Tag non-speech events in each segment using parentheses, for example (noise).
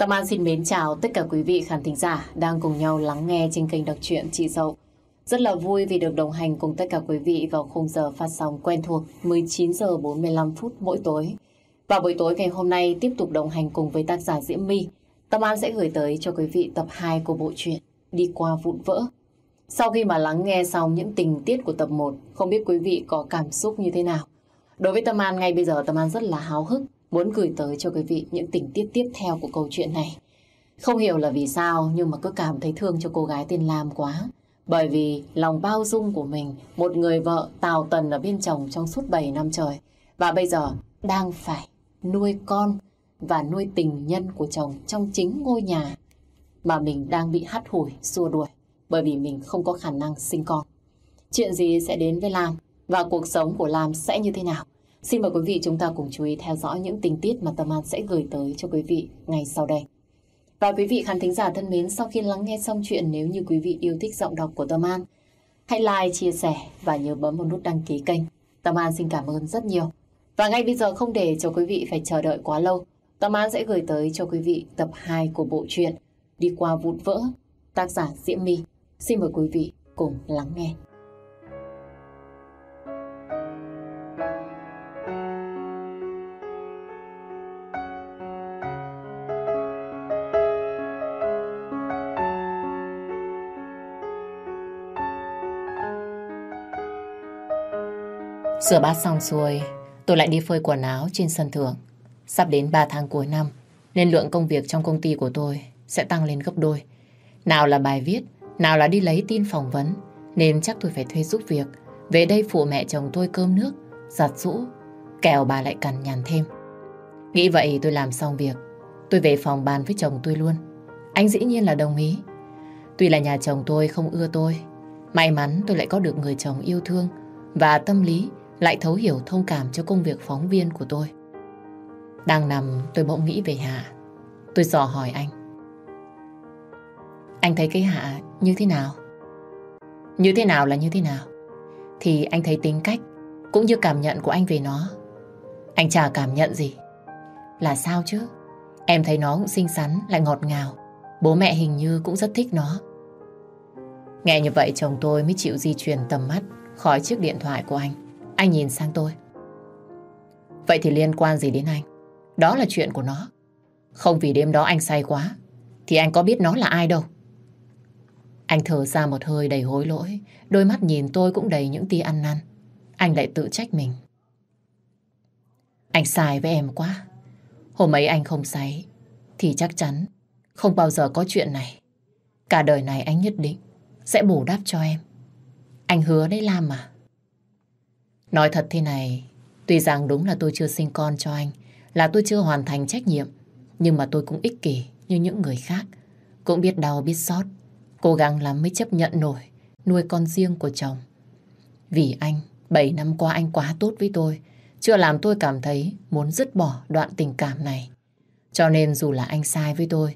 Tâm An xin mến chào tất cả quý vị khán thính giả đang cùng nhau lắng nghe trên kênh đọc truyện Chị Dậu. Rất là vui vì được đồng hành cùng tất cả quý vị vào khung giờ phát sóng quen thuộc 19 giờ 45 phút mỗi tối. Và buổi tối ngày hôm nay tiếp tục đồng hành cùng với tác giả Diễm My. Tâm An sẽ gửi tới cho quý vị tập 2 của bộ truyện Đi qua vụn vỡ. Sau khi mà lắng nghe xong những tình tiết của tập 1, không biết quý vị có cảm xúc như thế nào? Đối với Tâm An ngay bây giờ Tâm An rất là háo hức muốn gửi tới cho quý vị những tình tiết tiếp theo của câu chuyện này. Không hiểu là vì sao nhưng mà cứ cảm thấy thương cho cô gái tên Lam quá. Bởi vì lòng bao dung của mình, một người vợ tào tần ở bên chồng trong suốt 7 năm trời. Và bây giờ đang phải nuôi con và nuôi tình nhân của chồng trong chính ngôi nhà mà mình đang bị hắt hủi, xua đuổi bởi vì mình không có khả năng sinh con. Chuyện gì sẽ đến với Lam và cuộc sống của Lam sẽ như thế nào? Xin mời quý vị chúng ta cùng chú ý theo dõi những tình tiết mà Tâm An sẽ gửi tới cho quý vị ngay sau đây. Và quý vị khán thính giả thân mến, sau khi lắng nghe xong chuyện nếu như quý vị yêu thích giọng đọc của Tâm An, hãy like, chia sẻ và nhớ bấm vào nút đăng ký kênh. Tâm An xin cảm ơn rất nhiều. Và ngay bây giờ không để cho quý vị phải chờ đợi quá lâu, Tâm An sẽ gửi tới cho quý vị tập 2 của bộ truyện Đi qua vụn vỡ, tác giả Diễm My. Xin mời quý vị cùng lắng nghe. Rửa bát xong xuôi, tôi lại đi phơi quần áo trên sân thượng. Sắp đến 3 tháng cuối năm, nên lượng công việc trong công ty của tôi sẽ tăng lên gấp đôi. Nào là bài viết, nào là đi lấy tin phỏng vấn, nên chắc tôi phải thuê giúp việc. Về đây phụ mẹ chồng tôi cơm nước, giặt rũ, kẻo bà lại cằn nhằn thêm. Nghĩ vậy tôi làm xong việc, tôi về phòng bàn với chồng tôi luôn. Anh dĩ nhiên là đồng ý. Tuy là nhà chồng tôi không ưa tôi, may mắn tôi lại có được người chồng yêu thương và tâm lý lại thấu hiểu thông cảm cho công việc phóng viên của tôi. Đang nằm tôi bỗng nghĩ về Hạ. Tôi dò hỏi anh. Anh thấy cái Hạ như thế nào? Như thế nào là như thế nào? Thì anh thấy tính cách cũng như cảm nhận của anh về nó. Anh chả cảm nhận gì. Là sao chứ? Em thấy nó cũng xinh xắn, lại ngọt ngào. Bố mẹ hình như cũng rất thích nó. Nghe như vậy chồng tôi mới chịu di chuyển tầm mắt khỏi chiếc điện thoại của anh. Anh nhìn sang tôi. Vậy thì liên quan gì đến anh? Đó là chuyện của nó. Không vì đêm đó anh say quá, thì anh có biết nó là ai đâu. Anh thở ra một hơi đầy hối lỗi, đôi mắt nhìn tôi cũng đầy những tia ăn năn. Anh lại tự trách mình. Anh sai với em quá. Hôm ấy anh không say, thì chắc chắn không bao giờ có chuyện này. Cả đời này anh nhất định sẽ bù đắp cho em. Anh hứa đấy Lam mà. Nói thật thế này, tuy rằng đúng là tôi chưa sinh con cho anh, là tôi chưa hoàn thành trách nhiệm, nhưng mà tôi cũng ích kỷ như những người khác. Cũng biết đau biết xót, cố gắng lắm mới chấp nhận nổi nuôi con riêng của chồng. Vì anh, 7 năm qua anh quá tốt với tôi, chưa làm tôi cảm thấy muốn dứt bỏ đoạn tình cảm này. Cho nên dù là anh sai với tôi,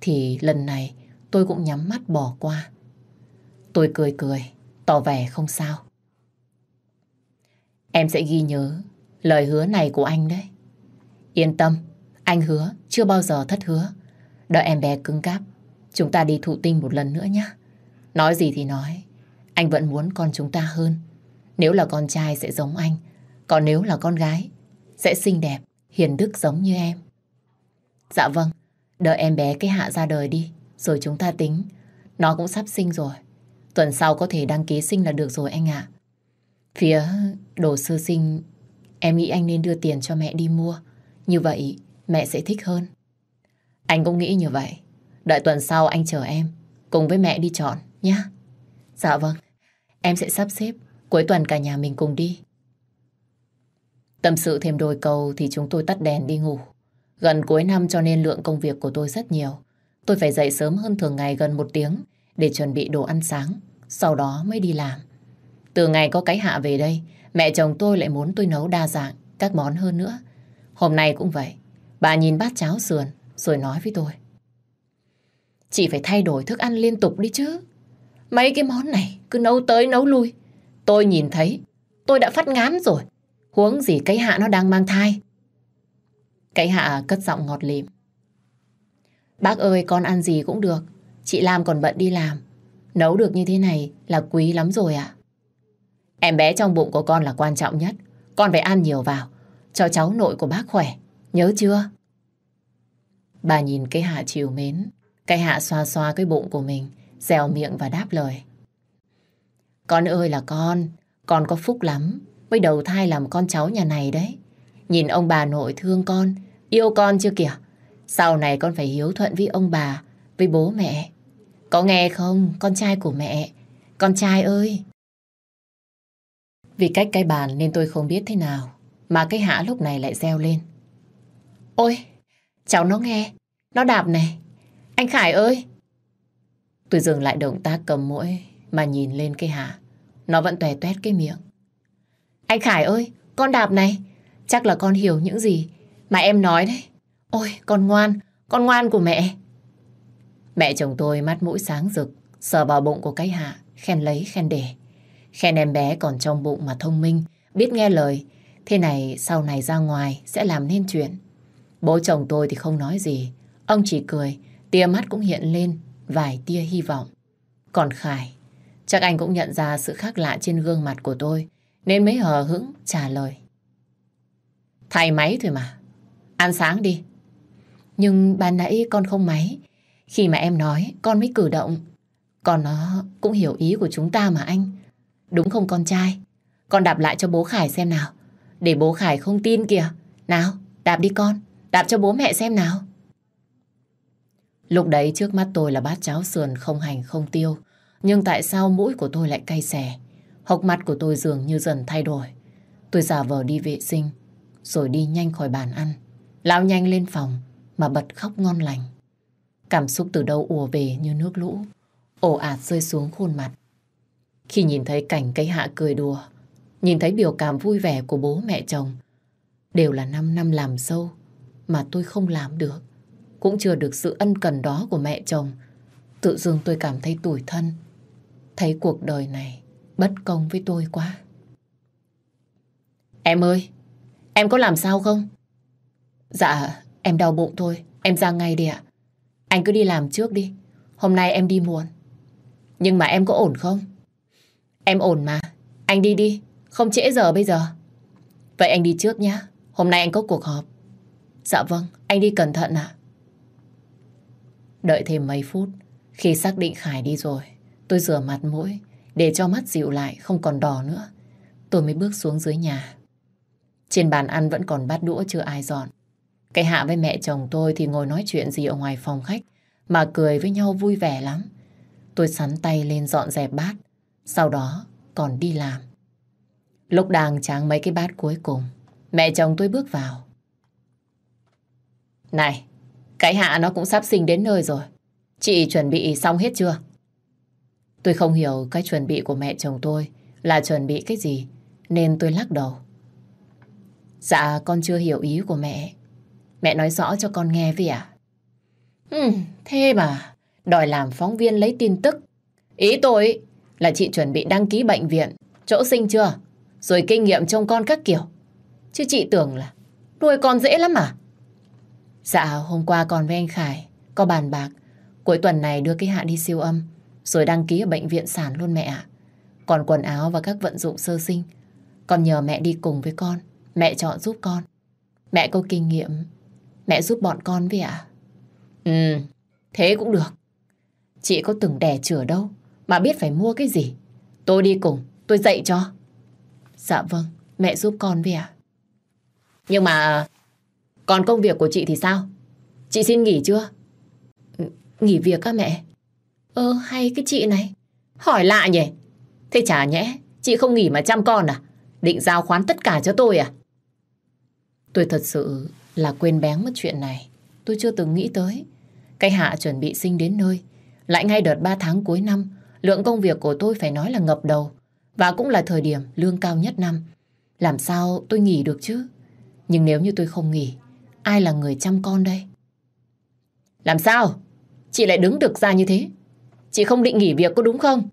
thì lần này tôi cũng nhắm mắt bỏ qua. Tôi cười cười, tỏ vẻ không sao. Em sẽ ghi nhớ lời hứa này của anh đấy. Yên tâm, anh hứa chưa bao giờ thất hứa. Đợi em bé cứng cáp, chúng ta đi thụ tinh một lần nữa nhé. Nói gì thì nói, anh vẫn muốn con chúng ta hơn. Nếu là con trai sẽ giống anh, còn nếu là con gái, sẽ xinh đẹp, hiền đức giống như em. Dạ vâng, đợi em bé cái hạ ra đời đi, rồi chúng ta tính. Nó cũng sắp sinh rồi. Tuần sau có thể đăng ký sinh là được rồi anh ạ. Phía đồ sơ sinh, em nghĩ anh nên đưa tiền cho mẹ đi mua. Như vậy mẹ sẽ thích hơn. Anh cũng nghĩ như vậy. Đợi tuần sau anh chờ em, cùng với mẹ đi chọn nhé. Dạ vâng, em sẽ sắp xếp cuối tuần cả nhà mình cùng đi. Tâm sự thêm đôi câu thì chúng tôi tắt đèn đi ngủ. Gần cuối năm cho nên lượng công việc của tôi rất nhiều. Tôi phải dậy sớm hơn thường ngày gần một tiếng để chuẩn bị đồ ăn sáng, sau đó mới đi làm. Từ ngày có cái hạ về đây, mẹ chồng tôi lại muốn tôi nấu đa dạng, các món hơn nữa. Hôm nay cũng vậy, bà nhìn bát cháo sườn rồi nói với tôi. Chị phải thay đổi thức ăn liên tục đi chứ. Mấy cái món này cứ nấu tới nấu lui. Tôi nhìn thấy, tôi đã phát ngán rồi. Huống gì cái hạ nó đang mang thai. Cái hạ cất giọng ngọt lịm. Bác ơi, con ăn gì cũng được. Chị Lam còn bận đi làm. Nấu được như thế này là quý lắm rồi ạ. Em bé trong bụng của con là quan trọng nhất. Con phải ăn nhiều vào. Cho cháu nội của bác khỏe. Nhớ chưa? Bà nhìn cái hạ chiều mến. Cái hạ xoa xoa cái bụng của mình. Dèo miệng và đáp lời. Con ơi là con. Con có phúc lắm. Mới đầu thai làm con cháu nhà này đấy. Nhìn ông bà nội thương con. Yêu con chưa kìa. Sau này con phải hiếu thuận với ông bà. Với bố mẹ. Có nghe không, con trai của mẹ? Con trai ơi! Vì cách cái bàn nên tôi không biết thế nào. Mà cái hạ lúc này lại reo lên. Ôi, cháu nó nghe. Nó đạp này. Anh Khải ơi! Tôi dừng lại động tác cầm mũi mà nhìn lên cái hạ. Nó vẫn tòe toét cái miệng. Anh Khải ơi, con đạp này. Chắc là con hiểu những gì mà em nói đấy. Ôi, con ngoan, con ngoan của mẹ. Mẹ chồng tôi mắt mũi sáng rực, sờ vào bụng của cái hạ, khen lấy khen để. Khen em bé còn trong bụng mà thông minh, biết nghe lời. Thế này sau này ra ngoài sẽ làm nên chuyện. Bố chồng tôi thì không nói gì. Ông chỉ cười, tia mắt cũng hiện lên vài tia hy vọng. Còn Khải, chắc anh cũng nhận ra sự khác lạ trên gương mặt của tôi, nên mới hờ hững trả lời. Thay máy thôi mà. Ăn sáng đi. Nhưng ban nãy con không máy. Khi mà em nói, con mới cử động. Còn nó cũng hiểu ý của chúng ta mà anh. Đúng không con trai? Con đạp lại cho bố Khải xem nào. Để bố Khải không tin kìa. Nào, đạp đi con. Đạp cho bố mẹ xem nào. Lúc đấy trước mắt tôi là bát cháo sườn không hành không tiêu. Nhưng tại sao mũi của tôi lại cay xè? Hốc mắt của tôi dường như dần thay đổi. Tôi giả vờ đi vệ sinh, rồi đi nhanh khỏi bàn ăn. lão nhanh lên phòng mà bật khóc ngon lành. Cảm xúc từ đâu ùa về như nước lũ, ồ ạt rơi xuống khuôn mặt. Khi nhìn thấy cảnh cây hạ cười đùa, nhìn thấy biểu cảm vui vẻ của bố mẹ chồng, đều là 5 năm làm sâu mà tôi không làm được. Cũng chưa được sự ân cần đó của mẹ chồng. Tự dưng tôi cảm thấy tủi thân. Thấy cuộc đời này bất công với tôi quá. Em ơi, em có làm sao không? Dạ, em đau bụng thôi. Em ra ngay đi ạ. Anh cứ đi làm trước đi. Hôm nay em đi muộn. Nhưng mà em có ổn không? Em ổn mà. Anh đi đi. Không trễ giờ bây giờ. Vậy anh đi trước nhé. Hôm nay anh có cuộc họp. Dạ vâng. Anh đi cẩn thận ạ. Đợi thêm mấy phút. Khi xác định Khải đi rồi, tôi rửa mặt mũi để cho mắt dịu lại không còn đỏ nữa. Tôi mới bước xuống dưới nhà. Trên bàn ăn vẫn còn bát đũa chưa ai dọn. Cái Hạ với mẹ chồng tôi thì ngồi nói chuyện gì ở ngoài phòng khách mà cười với nhau vui vẻ lắm. Tôi sắn tay lên dọn dẹp bát, sau đó còn đi làm. Lúc đang tráng mấy cái bát cuối cùng, mẹ chồng tôi bước vào. Này, cái Hạ nó cũng sắp sinh đến nơi rồi. Chị chuẩn bị xong hết chưa? Tôi không hiểu cái chuẩn bị của mẹ chồng tôi là chuẩn bị cái gì, nên tôi lắc đầu. Dạ, con chưa hiểu ý của mẹ. Mẹ nói rõ cho con nghe vậy à? Ừ, thế mà, đòi làm phóng viên lấy tin tức. Ý tôi là chị chuẩn bị đăng ký bệnh viện, chỗ sinh chưa? Rồi kinh nghiệm trông con các kiểu. Chứ chị tưởng là nuôi con dễ lắm à? Dạ, hôm qua con với anh Khải có bàn bạc. Cuối tuần này đưa cái hạ đi siêu âm, rồi đăng ký ở bệnh viện sản luôn mẹ ạ. Còn quần áo và các vận dụng sơ sinh, con nhờ mẹ đi cùng với con. Mẹ chọn giúp con. Mẹ có kinh nghiệm Mẹ giúp bọn con với ạ? Ừ, thế cũng được. Chị có từng đẻ chửa đâu, mà biết phải mua cái gì. Tôi đi cùng, tôi dạy cho. Dạ vâng, mẹ giúp con với ạ. Nhưng mà còn công việc của chị thì sao? Chị xin nghỉ chưa? Ừ, nghỉ việc các mẹ? Ơ, hay cái chị này. Hỏi lạ nhỉ? Thế chả nhẽ, chị không nghỉ mà chăm con à? Định giao khoán tất cả cho tôi à? Tôi thật sự là quên bén mất chuyện này. Tôi chưa từng nghĩ tới. Cái hạ chuẩn bị sinh đến nơi. Lại ngay đợt 3 tháng cuối năm, lượng công việc của tôi phải nói là ngập đầu. Và cũng là thời điểm lương cao nhất năm. Làm sao tôi nghỉ được chứ? Nhưng nếu như tôi không nghỉ, ai là người chăm con đây? Làm sao? Chị lại đứng được ra như thế? Chị không định nghỉ việc có đúng không?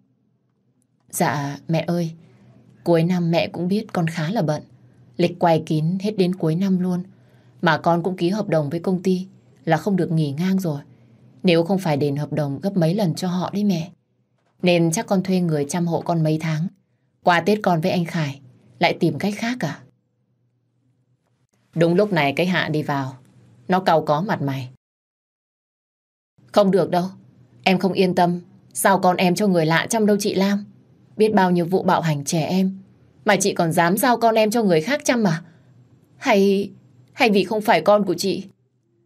Dạ, mẹ ơi. Cuối năm mẹ cũng biết con khá là bận. Lịch quay kín hết đến cuối năm luôn. Mà con cũng ký hợp đồng với công ty là không được nghỉ ngang rồi. Nếu không phải đền hợp đồng gấp mấy lần cho họ đi mẹ. Nên chắc con thuê người chăm hộ con mấy tháng. Qua Tết con với anh Khải, lại tìm cách khác à? Đúng lúc này cái hạ đi vào. Nó cầu có mặt mày. Không được đâu. Em không yên tâm. Sao con em cho người lạ chăm đâu chị Lam? Biết bao nhiêu vụ bạo hành trẻ em. Mà chị còn dám giao con em cho người khác chăm à? Hay... hay vì không phải con của chị?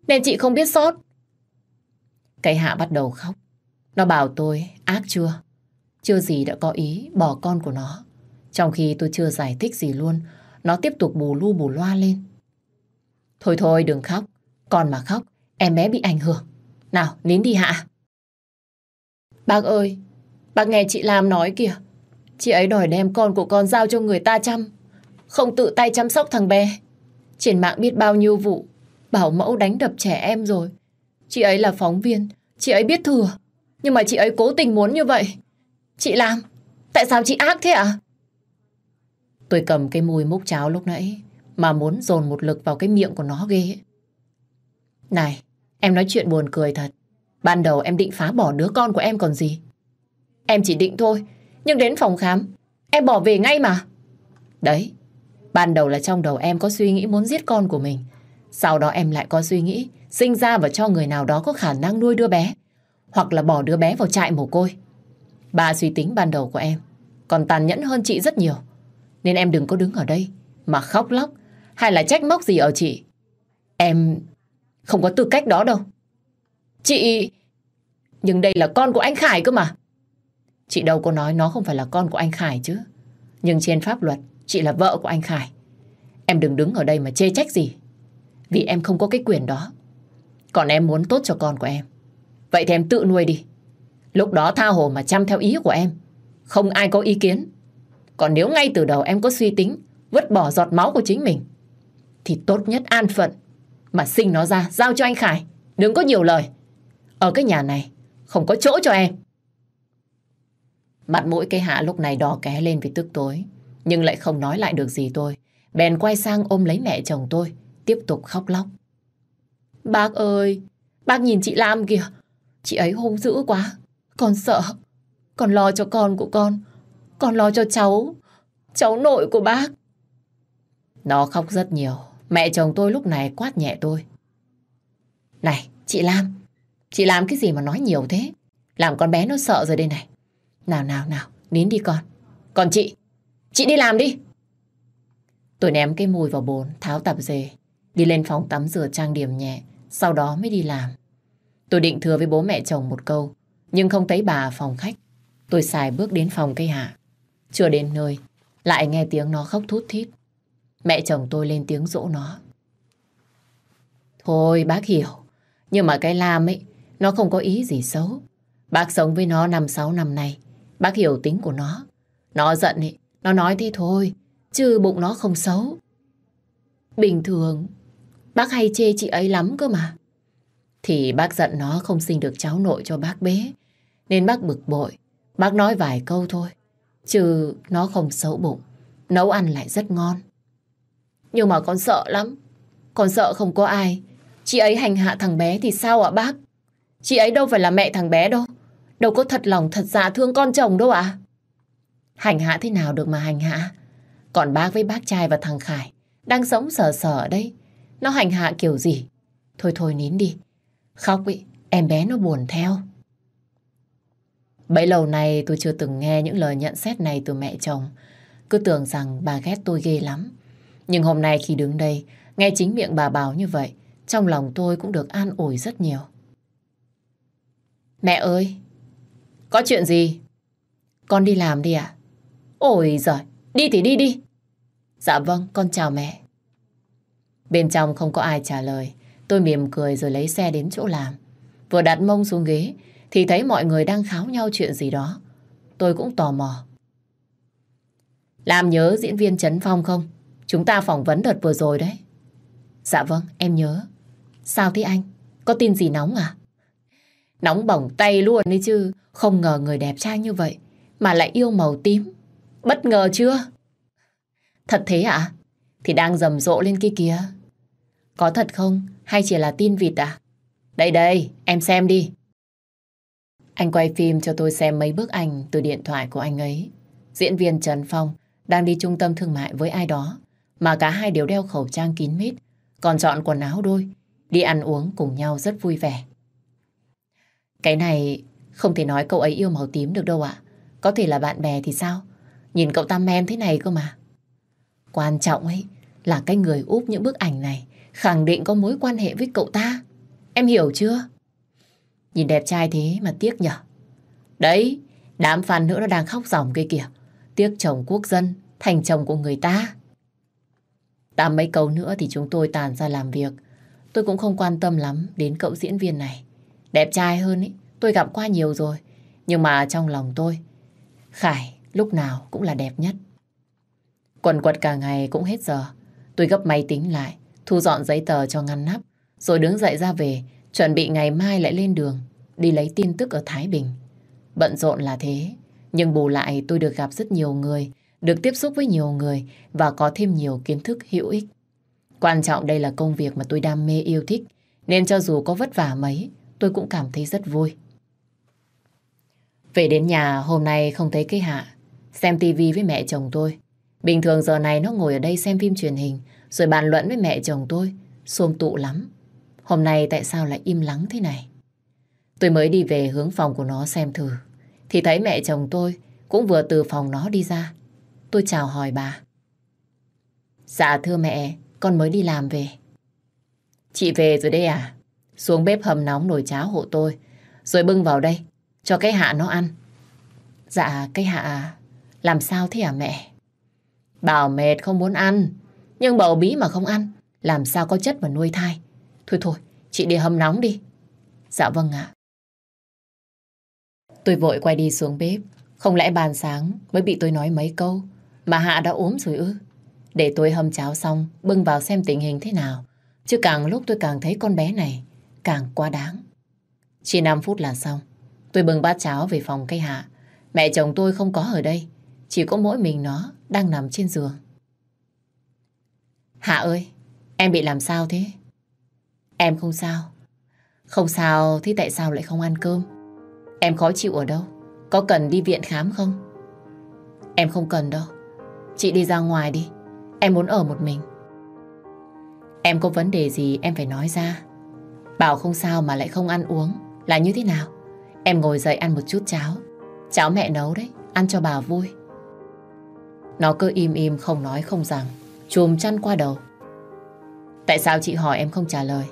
Nên chị không biết sót. Cái hạ bắt đầu khóc. Nó bảo tôi ác chưa? Chưa gì đã có ý bỏ con của nó. Trong khi tôi chưa giải thích gì luôn, nó tiếp tục bù lu bù loa lên. Thôi thôi đừng khóc, còn mà khóc, em bé bị ảnh hưởng. Nào, nín đi hạ. Bác ơi, bác nghe chị Lam nói kìa. Chị ấy đòi đem con của con giao cho người ta chăm. Không tự tay chăm sóc thằng bé. Trên mạng biết bao nhiêu vụ, bảo mẫu đánh đập trẻ em rồi. Chị ấy là phóng viên, chị ấy biết thừa. Nhưng mà chị ấy cố tình muốn như vậy. Chị làm, tại sao chị ác thế ạ? À? Tôi cầm cái mùi múc cháo lúc nãy mà muốn dồn một lực vào cái miệng của nó ghê. Này, em nói chuyện buồn cười thật. Ban đầu em định phá bỏ đứa con của em còn gì. Em chỉ định thôi, nhưng đến phòng khám, em bỏ về ngay mà. Đấy, ban đầu là trong đầu em có suy nghĩ muốn giết con của mình. Sau đó em lại có suy nghĩ sinh ra và cho người nào đó có khả năng nuôi đứa bé. Hoặc là bỏ đứa bé vào trại mồ côi. Ba suy tính ban đầu của em còn tàn nhẫn hơn chị rất nhiều. Nên em đừng có đứng ở đây mà khóc lóc hay là trách móc gì ở chị. Em không có tư cách đó đâu. Chị... Nhưng đây là con của anh Khải cơ mà. Chị đâu có nói nó không phải là con của anh Khải chứ. Nhưng trên pháp luật, chị là vợ của anh Khải. Em đừng đứng ở đây mà chê trách gì. Vì em không có cái quyền đó. Còn em muốn tốt cho con của em. Vậy thì em tự nuôi đi. Lúc đó tha hồ mà chăm theo ý của em. Không ai có ý kiến. Còn nếu ngay từ đầu em có suy tính vứt bỏ giọt máu của chính mình thì tốt nhất an phận mà sinh nó ra giao cho anh Khải. Đừng có nhiều lời. Ở cái nhà này không có chỗ cho em. Mặt mũi cây hạ lúc này đỏ ké lên vì tức tối. Nhưng lại không nói lại được gì tôi. Bèn quay sang ôm lấy mẹ chồng tôi. Tiếp tục khóc lóc. Bác ơi, bác nhìn chị Lam kìa. Chị ấy hung dữ quá. Con sợ. Con lo cho con của con. Con lo cho cháu. Cháu nội của bác. Nó khóc rất nhiều. Mẹ chồng tôi lúc này quát nhẹ tôi. Này, chị Lam. Chị làm cái gì mà nói nhiều thế? Làm con bé nó sợ rồi đây này. Nào nào nào, nín đi con. Còn chị, chị đi làm đi. Tôi ném cái mùi vào bồn, tháo tạp dề. Đi lên phòng tắm rửa trang điểm nhẹ, sau đó mới đi làm. Tôi định thừa với bố mẹ chồng một câu, nhưng không thấy bà phòng khách. Tôi xài bước đến phòng cây hạ. Chưa đến nơi, lại nghe tiếng nó khóc thút thít. Mẹ chồng tôi lên tiếng dỗ nó. Thôi bác hiểu, nhưng mà cái Lam ấy, nó không có ý gì xấu. Bác sống với nó năm sáu năm nay, bác hiểu tính của nó. Nó giận ấy, nó nói thế thôi, chứ bụng nó không xấu. Bình thường, bác hay chê chị ấy lắm cơ mà. Thì bác giận nó không sinh được cháu nội cho bác bế, nên bác bực bội. Bác nói vài câu thôi, chứ nó không xấu bụng, nấu ăn lại rất ngon. Nhưng mà con sợ lắm. Con sợ không có ai. Chị ấy hành hạ thằng bé thì sao ạ bác? Chị ấy đâu phải là mẹ thằng bé đâu. Đâu có thật lòng thật dạ thương con chồng đâu ạ. Hành hạ thế nào được mà hành hạ? Còn bác với bác trai và thằng Khải đang sống sờ sờ ở đây. Nó hành hạ kiểu gì? Thôi thôi nín đi. Khóc ý, em bé nó buồn theo. Bấy lâu nay tôi chưa từng nghe những lời nhận xét này từ mẹ chồng. Cứ tưởng rằng bà ghét tôi ghê lắm. Nhưng hôm nay khi đứng đây, nghe chính miệng bà bảo như vậy, trong lòng tôi cũng được an ủi rất nhiều. Mẹ ơi, có chuyện gì? Con đi làm đi ạ. Ôi giời, đi thì đi đi. Dạ vâng, con chào mẹ. Bên trong không có ai trả lời. Tôi mỉm cười rồi lấy xe đến chỗ làm. Vừa đặt mông xuống ghế thì thấy mọi người đang kháo nhau chuyện gì đó. Tôi cũng tò mò. Làm nhớ diễn viên Trấn Phong không? Chúng ta phỏng vấn đợt vừa rồi đấy. Dạ vâng, em nhớ. Sao thế anh? Có tin gì nóng à? Nóng bỏng tay luôn đấy chứ. Không ngờ người đẹp trai như vậy mà lại yêu màu tím. Bất ngờ chưa? Thật thế ạ? À? Thì đang rầm rộ lên kia kìa. Có thật không? Hay chỉ là tin vịt à? Đây đây, em xem đi. Anh quay phim cho tôi xem mấy bức ảnh từ điện thoại của anh ấy. Diễn viên Trần Phong đang đi trung tâm thương mại với ai đó, mà cả hai đều đeo khẩu trang kín mít, còn chọn quần áo đôi, đi ăn uống cùng nhau rất vui vẻ. Cái này không thể nói cậu ấy yêu màu tím được đâu ạ. Có thể là bạn bè thì sao? Nhìn cậu ta men thế này cơ mà. Quan trọng ấy là cái người úp những bức ảnh này khẳng định có mối quan hệ với cậu ta. Em hiểu chưa? Nhìn đẹp trai thế mà tiếc nhở. Đấy, đám fan nữa nó đang khóc ròng kia kìa. Tiếc chồng quốc dân, thành chồng của người ta. Tạm mấy câu nữa thì chúng tôi tàn ra làm việc. Tôi cũng không quan tâm lắm đến cậu diễn viên này. Đẹp trai hơn ấy tôi gặp qua nhiều rồi. Nhưng mà trong lòng tôi, Khải lúc nào cũng là đẹp nhất. Quần quật cả ngày cũng hết giờ. Tôi gấp máy tính lại, thu dọn giấy tờ cho ngăn nắp, rồi đứng dậy ra về, chuẩn bị ngày mai lại lên đường, đi lấy tin tức ở Thái Bình. Bận rộn là thế, nhưng bù lại tôi được gặp rất nhiều người, được tiếp xúc với nhiều người và có thêm nhiều kiến thức hữu ích. Quan trọng đây là công việc mà tôi đam mê yêu thích, nên cho dù có vất vả mấy, tôi cũng cảm thấy rất vui. Về đến nhà hôm nay không thấy cây hạ, xem tivi với mẹ chồng tôi. Bình thường giờ này nó ngồi ở đây xem phim truyền hình, rồi bàn luận với mẹ chồng tôi, xôm tụ lắm. Hôm nay tại sao lại im lắng thế này? Tôi mới đi về hướng phòng của nó xem thử, thì thấy mẹ chồng tôi cũng vừa từ phòng nó đi ra. Tôi chào hỏi bà. Dạ thưa mẹ, con mới đi làm về. Chị về rồi đây à? Xuống bếp hầm nóng nồi cháo hộ tôi, rồi bưng vào đây, cho cái hạ nó ăn. Dạ, cái hạ làm sao thế à mẹ? Bảo mệt không muốn ăn, nhưng bầu bí mà không ăn, làm sao có chất mà nuôi thai. Thôi thôi, chị đi hâm nóng đi. Dạ vâng ạ. Tôi vội quay đi xuống bếp. Không lẽ bàn sáng mới bị tôi nói mấy câu mà Hạ đã ốm rồi ư? Để tôi hâm cháo xong, bưng vào xem tình hình thế nào. Chứ càng lúc tôi càng thấy con bé này càng quá đáng. Chỉ 5 phút là xong. Tôi bưng bát cháo về phòng cây Hạ. Mẹ chồng tôi không có ở đây. Chỉ có mỗi mình nó đang nằm trên giường. Hạ ơi, em bị làm sao thế? Em không sao. Không sao thì tại sao lại không ăn cơm? Em khó chịu ở đâu? Có cần đi viện khám không? Em không cần đâu. Chị đi ra ngoài đi. Em muốn ở một mình. Em có vấn đề gì em phải nói ra. Bảo không sao mà lại không ăn uống. Là như thế nào? Em ngồi dậy ăn một chút cháo. Cháo mẹ nấu đấy. Ăn cho bà vui. Nó cứ im im không nói không rằng. Chùm chăn qua đầu. Tại sao chị hỏi em không trả lời?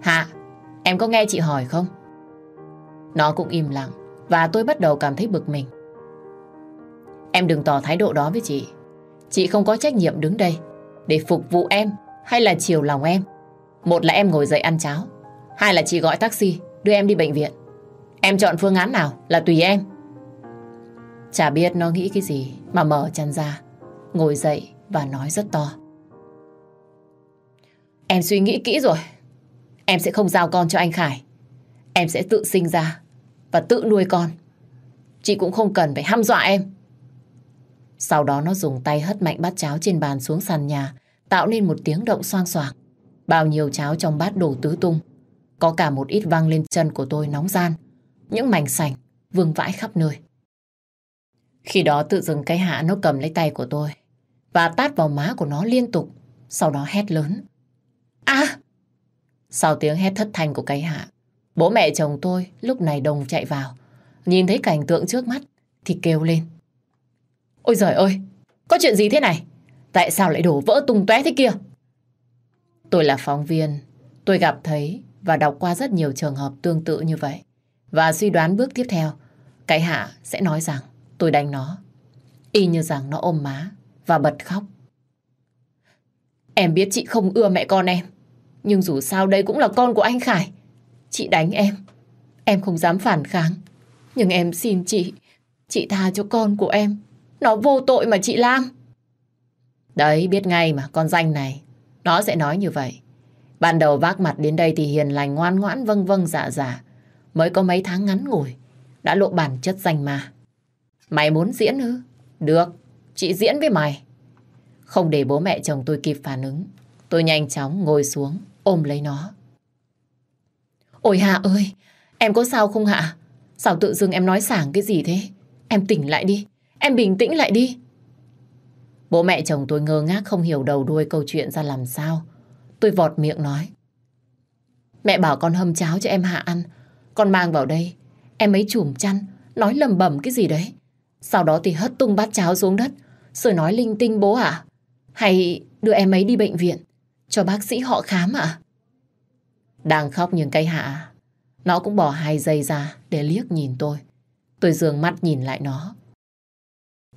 Hạ, em có nghe chị hỏi không? Nó cũng im lặng và tôi bắt đầu cảm thấy bực mình. Em đừng tỏ thái độ đó với chị. Chị không có trách nhiệm đứng đây để phục vụ em hay là chiều lòng em. Một là em ngồi dậy ăn cháo, hai là chị gọi taxi đưa em đi bệnh viện. Em chọn phương án nào là tùy em. Chả biết nó nghĩ cái gì mà mở chăn ra, ngồi dậy và nói rất to. Em suy nghĩ kỹ rồi. Em sẽ không giao con cho anh Khải. Em sẽ tự sinh ra và tự nuôi con. Chị cũng không cần phải hăm dọa em. Sau đó nó dùng tay hất mạnh bát cháo trên bàn xuống sàn nhà, tạo nên một tiếng động xoang xoạc. Bao nhiêu cháo trong bát đổ tứ tung. Có cả một ít văng lên chân của tôi nóng gian. Những mảnh sành vương vãi khắp nơi. Khi đó tự dưng cái hạ nó cầm lấy tay của tôi và tát vào má của nó liên tục, sau đó hét lớn. À! Sau tiếng hét thất thanh của cái hạ, bố mẹ chồng tôi lúc này đồng chạy vào, nhìn thấy cảnh tượng trước mắt thì kêu lên. Ôi giời ơi, có chuyện gì thế này? Tại sao lại đổ vỡ tung tóe thế kia? Tôi là phóng viên, tôi gặp thấy và đọc qua rất nhiều trường hợp tương tự như vậy. Và suy đoán bước tiếp theo, cái hạ sẽ nói rằng tôi đánh nó. Y như rằng nó ôm má và bật khóc. Em biết chị không ưa mẹ con em. Nhưng dù sao đây cũng là con của anh Khải. Chị đánh em. Em không dám phản kháng. Nhưng em xin chị. Chị tha cho con của em. Nó vô tội mà chị Lam. Đấy, biết ngay mà, con danh này. Nó sẽ nói như vậy. Ban đầu vác mặt đến đây thì hiền lành ngoan ngoãn vâng vâng dạ dạ. Mới có mấy tháng ngắn ngủi. Đã lộ bản chất danh mà. Mày muốn diễn ư? Được, chị diễn với mày. Không để bố mẹ chồng tôi kịp phản ứng. Tôi nhanh chóng ngồi xuống, ôm lấy nó. Ôi Hạ ơi, em có sao không Hạ? Sao tự dưng em nói sảng cái gì thế? Em tỉnh lại đi. Em bình tĩnh lại đi. Bố mẹ chồng tôi ngơ ngác không hiểu đầu đuôi câu chuyện ra làm sao. Tôi vọt miệng nói. Mẹ bảo con hâm cháo cho em hạ ăn. Con mang vào đây. Em ấy chùm chăn, nói lầm bầm cái gì đấy. Sau đó thì hất tung bát cháo xuống đất, rồi nói linh tinh bố ạ. Hay đưa em ấy đi bệnh viện, cho bác sĩ họ khám ạ? Đang khóc nhưng cây hạ, nó cũng bỏ hai giây ra để liếc nhìn tôi. Tôi dường mắt nhìn lại nó.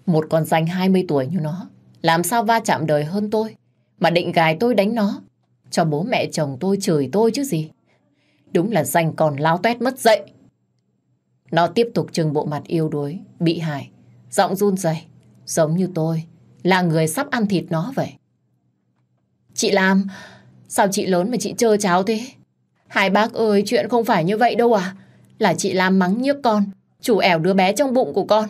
Một con danh 20 tuổi như nó, làm sao va chạm đời hơn tôi, mà định gài tôi đánh nó, cho bố mẹ chồng tôi chửi tôi chứ gì. Đúng là danh còn lao tuét mất dậy. Nó tiếp tục trừng bộ mặt yêu đuối, bị hại, giọng run rẩy, giống như tôi, là người sắp ăn thịt nó vậy. Chị lam sao chị lớn mà chị chơ cháo thế? Hai bác ơi, chuyện không phải như vậy đâu à? Là chị lam mắng nhiếc con, chủ ẻo đứa bé trong bụng của con.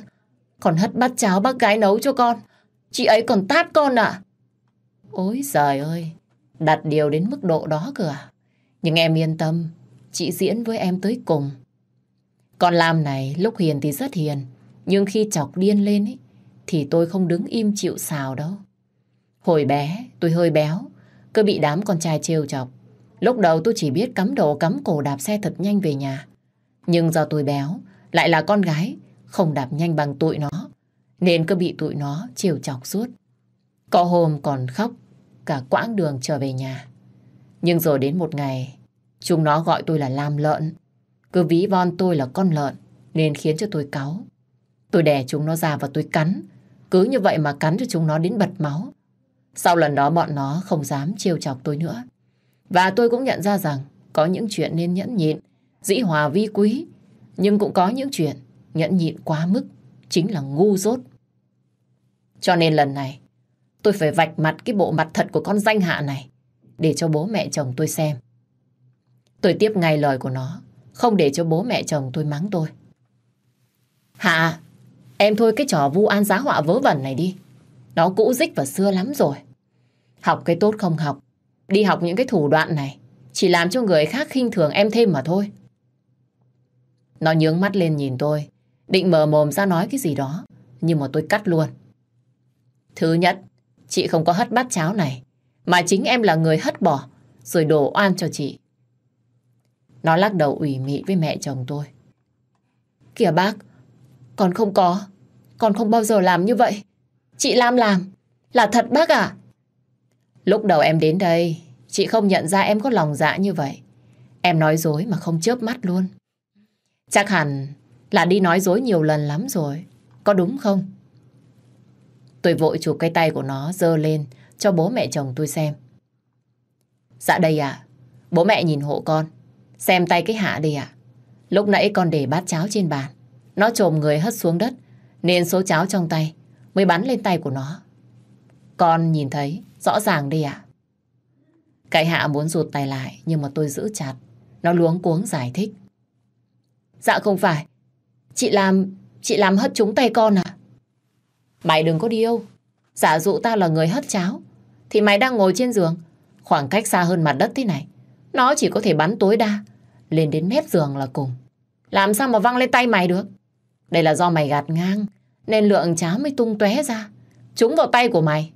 Còn hất bát cháo bác gái nấu cho con. Chị ấy còn tát con à? Ôi trời ơi, đặt điều đến mức độ đó cơ à? Nhưng em yên tâm, chị diễn với em tới cùng. Con Lam này lúc hiền thì rất hiền, nhưng khi chọc điên lên ấy, thì tôi không đứng im chịu xào đâu. Hồi bé, tôi hơi béo, cứ bị đám con trai trêu chọc. Lúc đầu tôi chỉ biết cắm đầu cắm cổ đạp xe thật nhanh về nhà. Nhưng do tôi béo, lại là con gái, không đạp nhanh bằng tụi nó, nên cứ bị tụi nó trêu chọc suốt. Có hôm còn khóc, cả quãng đường trở về nhà. Nhưng rồi đến một ngày, chúng nó gọi tôi là Lam Lợn. Cứ ví von tôi là con lợn, nên khiến cho tôi cáu. Tôi đè chúng nó ra và tôi cắn. Cứ như vậy mà cắn cho chúng nó đến bật máu. Sau lần đó bọn nó không dám trêu chọc tôi nữa. Và tôi cũng nhận ra rằng có những chuyện nên nhẫn nhịn, dĩ hòa vi quý. Nhưng cũng có những chuyện nhẫn nhịn quá mức, chính là ngu dốt. Cho nên lần này, tôi phải vạch mặt cái bộ mặt thật của con danh hạ này để cho bố mẹ chồng tôi xem. Tôi tiếp ngay lời của nó, không để cho bố mẹ chồng tôi mắng tôi. Hạ, em thôi cái trò vu an giá họa vớ vẩn này đi. Nó cũ dích và xưa lắm rồi. Học cái tốt không học, đi học những cái thủ đoạn này, chỉ làm cho người khác khinh thường em thêm mà thôi. Nó nhướng mắt lên nhìn tôi, định mở mồm ra nói cái gì đó, nhưng mà tôi cắt luôn. Thứ nhất, chị không có hất bát cháo này, mà chính em là người hất bỏ, rồi đổ oan cho chị. Nó lắc đầu ủy mị với mẹ chồng tôi. Kìa bác, con không có, con không bao giờ làm như vậy. Chị Lam làm, là thật bác à? Lúc đầu em đến đây, chị không nhận ra em có lòng dạ như vậy. Em nói dối mà không chớp mắt luôn. Chắc hẳn là đi nói dối nhiều lần lắm rồi. Có đúng không? Tôi vội chụp cái tay của nó dơ lên cho bố mẹ chồng tôi xem. Dạ đây ạ. Bố mẹ nhìn hộ con. Xem tay cái hạ đi ạ. Lúc nãy con để bát cháo trên bàn. Nó trồm người hất xuống đất. Nên số cháo trong tay mới bắn lên tay của nó. Con nhìn thấy rõ ràng đi ạ. Cái hạ muốn rụt tay lại nhưng mà tôi giữ chặt. Nó luống cuống giải thích. Dạ không phải. Chị làm, chị làm hất trúng tay con à? Mày đừng có điêu. Giả dụ tao là người hất cháo. Thì mày đang ngồi trên giường. Khoảng cách xa hơn mặt đất thế này. Nó chỉ có thể bắn tối đa. Lên đến mép giường là cùng. Làm sao mà văng lên tay mày được? Đây là do mày gạt ngang. Nên lượng cháo mới tung tóe ra. Trúng vào tay của mày.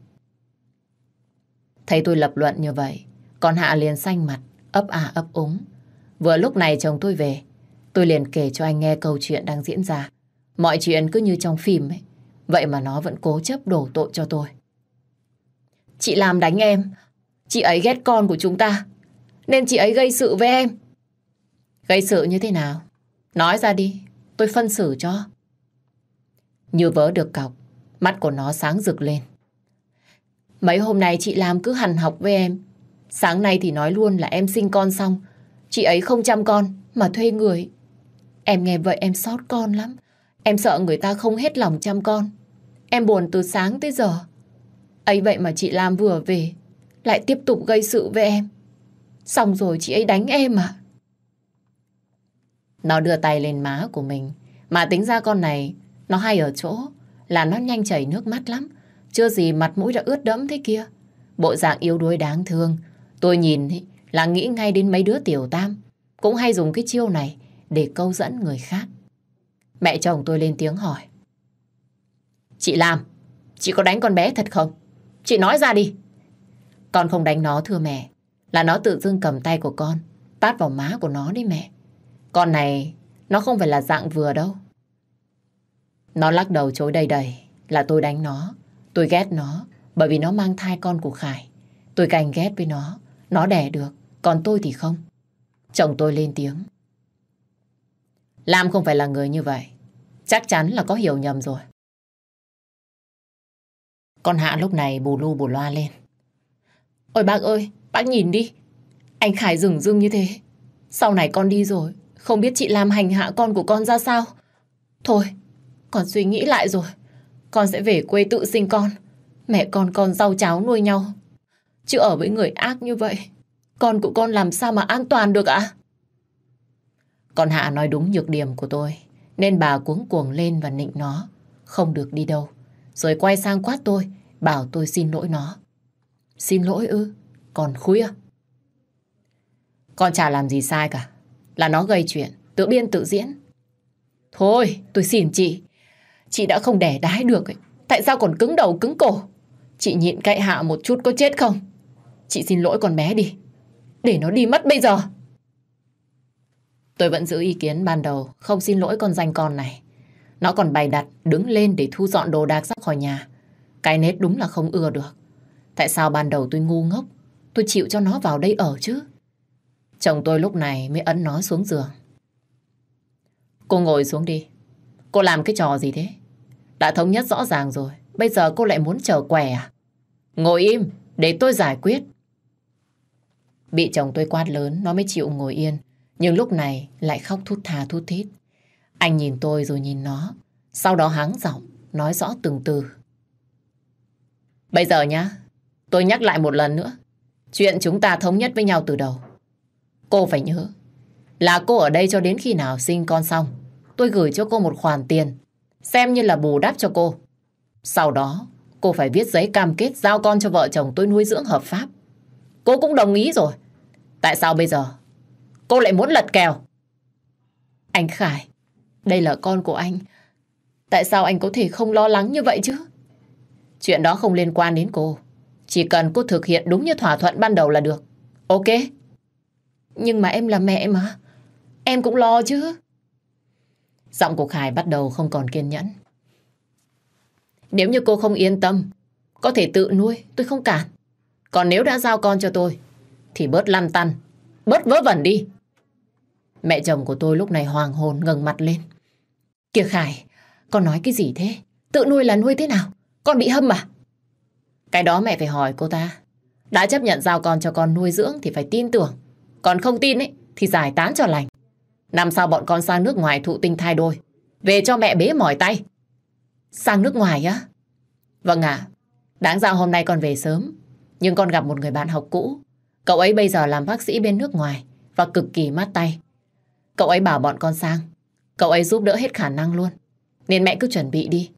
Thấy tôi lập luận như vậy. con Hạ liền xanh mặt. Ấp à ấp úng. Vừa lúc này chồng tôi về. Tôi liền kể cho anh nghe câu chuyện đang diễn ra. Mọi chuyện cứ như trong phim ấy. Vậy mà nó vẫn cố chấp đổ tội cho tôi. Chị làm đánh em. Chị ấy ghét con của chúng ta. Nên chị ấy gây sự với em. Gây sự như thế nào? Nói ra đi. Tôi phân xử cho. Như vỡ được cọc. Mắt của nó sáng rực lên. Mấy hôm nay chị làm cứ hằn học với em. Sáng nay thì nói luôn là em sinh con xong. Chị ấy không chăm con mà thuê người. Em nghe vậy em xót con lắm. Em sợ người ta không hết lòng chăm con. Em buồn từ sáng tới giờ. ấy vậy mà chị làm vừa về, lại tiếp tục gây sự với em. Xong rồi chị ấy đánh em à? Nó đưa tay lên má của mình. Mà tính ra con này, nó hay ở chỗ là nó nhanh chảy nước mắt lắm. Chưa gì mặt mũi đã ướt đẫm thế kia. Bộ dạng yếu đuối đáng thương. Tôi nhìn là nghĩ ngay đến mấy đứa tiểu tam. Cũng hay dùng cái chiêu này để câu dẫn người khác. Mẹ chồng tôi lên tiếng hỏi. Chị làm, chị có đánh con bé thật không? Chị nói ra đi. Con không đánh nó thưa mẹ. Là nó tự dưng cầm tay của con, tát vào má của nó đi mẹ. Con này, nó không phải là dạng vừa đâu. Nó lắc đầu chối đầy đầy là tôi đánh nó. Tôi ghét nó bởi vì nó mang thai con của Khải. Tôi càng ghét với nó. Nó đẻ được, còn tôi thì không. Chồng tôi lên tiếng. Lam không phải là người như vậy. Chắc chắn là có hiểu nhầm rồi. Con Hạ lúc này bù lu bù loa lên. Ôi bác ơi, bác nhìn đi. Anh Khải rừng rưng như thế. Sau này con đi rồi, không biết chị làm hành hạ con của con ra sao. Thôi, con suy nghĩ lại rồi. Con sẽ về quê tự sinh con. Mẹ con con rau cháo nuôi nhau. Chứ ở với người ác như vậy, con của con làm sao mà an toàn được ạ? Con Hạ nói đúng nhược điểm của tôi, nên bà cuống cuồng lên và nịnh nó. Không được đi đâu. Rồi quay sang quát tôi, bảo tôi xin lỗi nó. Xin lỗi ư? Còn khuya. Con chả làm gì sai cả. Là nó gây chuyện, tự biên tự diễn. Thôi, tôi xin chị. Chị đã không đẻ đái được ấy. Tại sao còn cứng đầu cứng cổ? Chị nhịn cậy hạ một chút có chết không? Chị xin lỗi con bé đi. Để nó đi mất bây giờ. Tôi vẫn giữ ý kiến ban đầu không xin lỗi con danh con này. Nó còn bày đặt đứng lên để thu dọn đồ đạc ra khỏi nhà. Cái nết đúng là không ưa được. Tại sao ban đầu tôi ngu ngốc tôi chịu cho nó vào đây ở chứ? Chồng tôi lúc này mới ấn nó xuống giường. Cô ngồi xuống đi. Cô làm cái trò gì thế? Đã thống nhất rõ ràng rồi. Bây giờ cô lại muốn chờ què à? Ngồi im, để tôi giải quyết. Bị chồng tôi quát lớn, nó mới chịu ngồi yên. Nhưng lúc này lại khóc thút thà thút thít. Anh nhìn tôi rồi nhìn nó. Sau đó háng giọng, nói rõ từng từ. Bây giờ nhá, tôi nhắc lại một lần nữa. Chuyện chúng ta thống nhất với nhau từ đầu. Cô phải nhớ là cô ở đây cho đến khi nào sinh con xong. Tôi gửi cho cô một khoản tiền, xem như là bù đắp cho cô. Sau đó, cô phải viết giấy cam kết giao con cho vợ chồng tôi nuôi dưỡng hợp pháp. Cô cũng đồng ý rồi. Tại sao bây giờ cô lại muốn lật kèo? Anh Khải, đây là con của anh. Tại sao anh có thể không lo lắng như vậy chứ? Chuyện đó không liên quan đến cô. Chỉ cần cô thực hiện đúng như thỏa thuận ban đầu là được. Ok? Nhưng mà em là mẹ mà. Em cũng lo chứ. Giọng của Khải bắt đầu không còn kiên nhẫn. Nếu như cô không yên tâm, có thể tự nuôi, tôi không cản. Còn nếu đã giao con cho tôi, thì bớt lăn tăn, bớt vớ vẩn đi. Mẹ chồng của tôi lúc này hoàng hồn ngẩng mặt lên. Kìa Khải, con nói cái gì thế? Tự nuôi là nuôi thế nào? Con bị hâm à? Cái đó mẹ phải hỏi cô ta. Đã chấp nhận giao con cho con nuôi dưỡng thì phải tin tưởng. Còn không tin ấy thì giải tán cho lành. Năm sau bọn con sang nước ngoài thụ tinh thai đôi. Về cho mẹ bế mỏi tay. Sang nước ngoài á? Vâng ạ. đáng ra hôm nay con về sớm. Nhưng con gặp một người bạn học cũ. Cậu ấy bây giờ làm bác sĩ bên nước ngoài và cực kỳ mát tay. Cậu ấy bảo bọn con sang. Cậu ấy giúp đỡ hết khả năng luôn. Nên mẹ cứ chuẩn bị đi.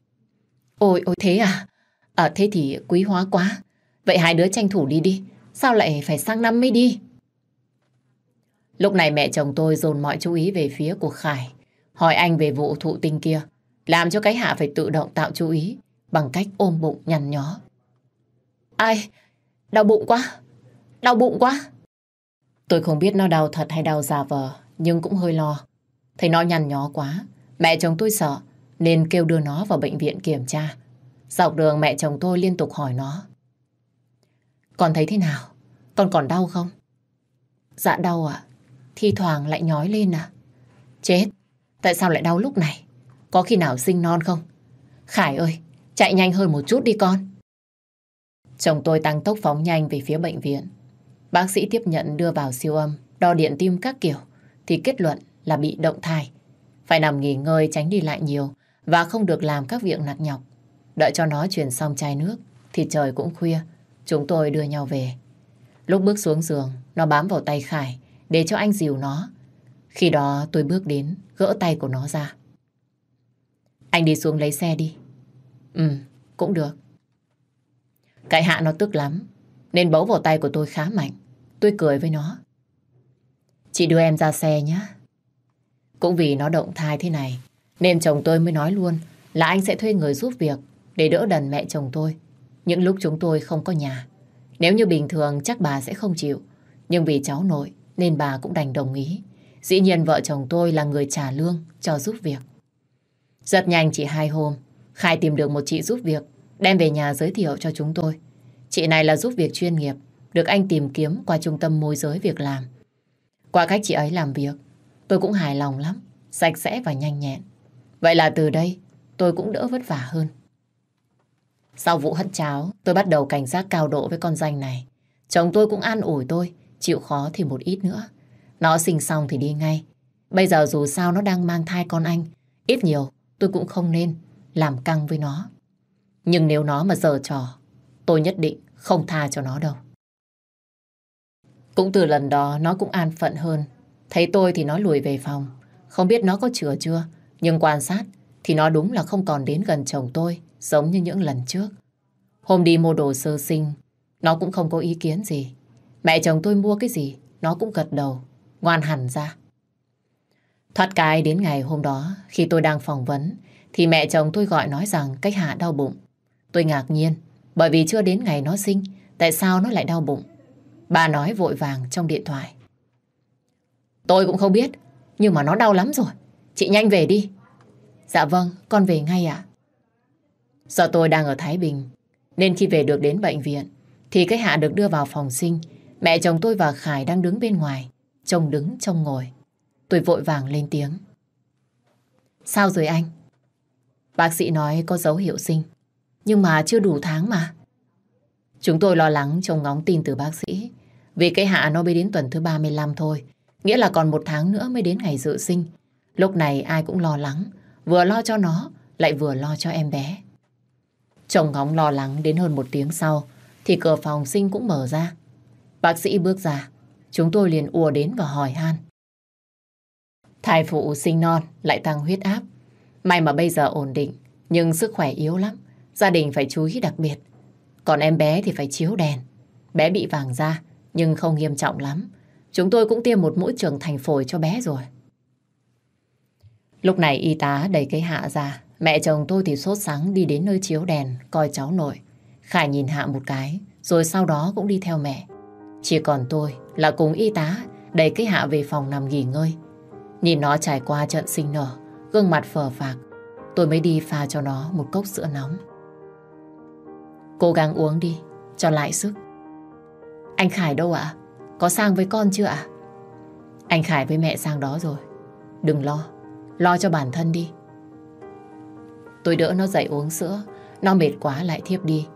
Ôi, ôi thế à? À thế thì quý hóa quá. Vậy hai đứa tranh thủ đi đi. Sao lại phải sang năm mới đi? Lúc này mẹ chồng tôi dồn mọi chú ý về phía của Khải. Hỏi anh về vụ thụ tinh kia. Làm cho cái hạ phải tự động tạo chú ý bằng cách ôm bụng nhằn nhó. Ai? Đau bụng quá. Đau bụng quá. Tôi không biết nó đau thật hay đau giả vờ, nhưng cũng hơi lo. Thấy nó nhằn nhó quá, mẹ chồng tôi sợ, nên kêu đưa nó vào bệnh viện kiểm tra. Dọc đường mẹ chồng tôi liên tục hỏi nó. Con thấy thế nào? Con còn đau không? Dạ đau ạ. Thi thoảng lại nhói lên à? Chết, tại sao lại đau lúc này? Có khi nào sinh non không? Khải ơi, chạy nhanh hơn một chút đi con. Chồng tôi tăng tốc phóng nhanh về phía bệnh viện. Bác sĩ tiếp nhận đưa vào siêu âm, đo điện tim các kiểu, thì kết luận là bị động thai. Phải nằm nghỉ ngơi tránh đi lại nhiều và không được làm các việc nặng nhọc. Đợi cho nó chuyển xong chai nước thì trời cũng khuya. Chúng tôi đưa nhau về. Lúc bước xuống giường, nó bám vào tay Khải để cho anh dìu nó. Khi đó tôi bước đến, gỡ tay của nó ra. Anh đi xuống lấy xe đi. Ừ, cũng được. Cái hạ nó tức lắm, nên bấu vào tay của tôi khá mạnh. Tôi cười với nó. Chị đưa em ra xe nhé. Cũng vì nó động thai thế này, Nên chồng tôi mới nói luôn là anh sẽ thuê người giúp việc để đỡ đần mẹ chồng tôi. Những lúc chúng tôi không có nhà. Nếu như bình thường chắc bà sẽ không chịu. Nhưng vì cháu nội nên bà cũng đành đồng ý. Dĩ nhiên vợ chồng tôi là người trả lương cho giúp việc. Rất nhanh chỉ hai hôm, Khai tìm được một chị giúp việc, đem về nhà giới thiệu cho chúng tôi. Chị này là giúp việc chuyên nghiệp, được anh tìm kiếm qua trung tâm môi giới việc làm. Qua cách chị ấy làm việc, tôi cũng hài lòng lắm, sạch sẽ và nhanh nhẹn. Vậy là từ đây, tôi cũng đỡ vất vả hơn. Sau vụ hất cháo, tôi bắt đầu cảnh giác cao độ với con danh này. Chồng tôi cũng an ủi tôi, chịu khó thì một ít nữa. Nó sinh xong thì đi ngay. Bây giờ dù sao nó đang mang thai con anh, ít nhiều tôi cũng không nên làm căng với nó. Nhưng nếu nó mà giở trò, tôi nhất định không tha cho nó đâu. Cũng từ lần đó nó cũng an phận hơn. Thấy tôi thì nó lùi về phòng. Không biết nó có chữa chưa, nhưng quan sát thì nó đúng là không còn đến gần chồng tôi giống như những lần trước. Hôm đi mua đồ sơ sinh, nó cũng không có ý kiến gì. Mẹ chồng tôi mua cái gì, nó cũng gật đầu, ngoan hẳn ra. Thoát cái đến ngày hôm đó, khi tôi đang phỏng vấn, thì mẹ chồng tôi gọi nói rằng cách hạ đau bụng. Tôi ngạc nhiên, bởi vì chưa đến ngày nó sinh, tại sao nó lại đau bụng? Bà nói vội vàng trong điện thoại. Tôi cũng không biết, nhưng mà nó đau lắm rồi. Chị nhanh về đi. Dạ vâng, con về ngay ạ. Do tôi đang ở Thái Bình, nên khi về được đến bệnh viện, thì cái hạ được đưa vào phòng sinh. Mẹ chồng tôi và Khải đang đứng bên ngoài, chồng đứng chồng ngồi. Tôi vội vàng lên tiếng. Sao rồi anh? Bác sĩ nói có dấu hiệu sinh, nhưng mà chưa đủ tháng mà. Chúng tôi lo lắng trông ngóng tin từ bác sĩ, vì cái hạ nó mới đến tuần thứ 35 thôi, nghĩa là còn một tháng nữa mới đến ngày dự sinh. Lúc này ai cũng lo lắng, vừa lo cho nó, lại vừa lo cho em bé. Chồng ngóng lo lắng đến hơn một tiếng sau, thì cửa phòng sinh cũng mở ra. Bác sĩ bước ra, chúng tôi liền ùa đến và hỏi han. Thai phụ sinh non lại tăng huyết áp. May mà bây giờ ổn định, nhưng sức khỏe yếu lắm. Gia đình phải chú ý đặc biệt. Còn em bé thì phải chiếu đèn. Bé bị vàng da, nhưng không nghiêm trọng lắm. Chúng tôi cũng tiêm một mũi trưởng thành phổi cho bé rồi. Lúc này y tá đẩy cái hạ ra. Mẹ chồng tôi thì sốt sắng đi đến nơi chiếu đèn, coi cháu nội. Khải nhìn hạ một cái, rồi sau đó cũng đi theo mẹ. Chỉ còn tôi là cùng y tá đẩy cái hạ về phòng nằm nghỉ ngơi. Nhìn nó trải qua trận sinh nở, gương mặt phờ phạc, tôi mới đi pha cho nó một cốc sữa nóng. Cố gắng uống đi, cho lại sức. Anh Khải đâu ạ? Có sang với con chưa ạ? Anh Khải với mẹ sang đó rồi. Đừng lo, lo cho bản thân đi. Tôi đỡ nó dậy uống sữa, nó mệt quá lại thiếp đi.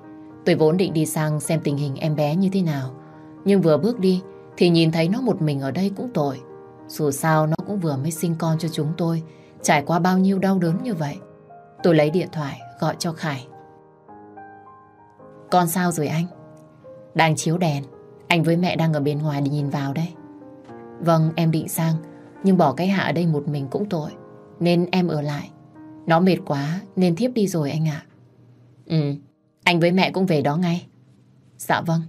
Tôi vốn định đi sang xem tình hình em bé như thế nào. Nhưng vừa bước đi thì nhìn thấy nó một mình ở đây cũng tội. Dù sao nó cũng vừa mới sinh con cho chúng tôi, trải qua bao nhiêu đau đớn như vậy. Tôi lấy điện thoại gọi cho Khải. Con sao rồi anh? Đang chiếu đèn, anh với mẹ đang ở bên ngoài để nhìn vào đây. Vâng, em định sang, nhưng bỏ cái hạ ở đây một mình cũng tội, nên em ở lại. Nó mệt quá nên thiếp đi rồi anh ạ. Ừ, anh với mẹ cũng về đó ngay. Dạ vâng.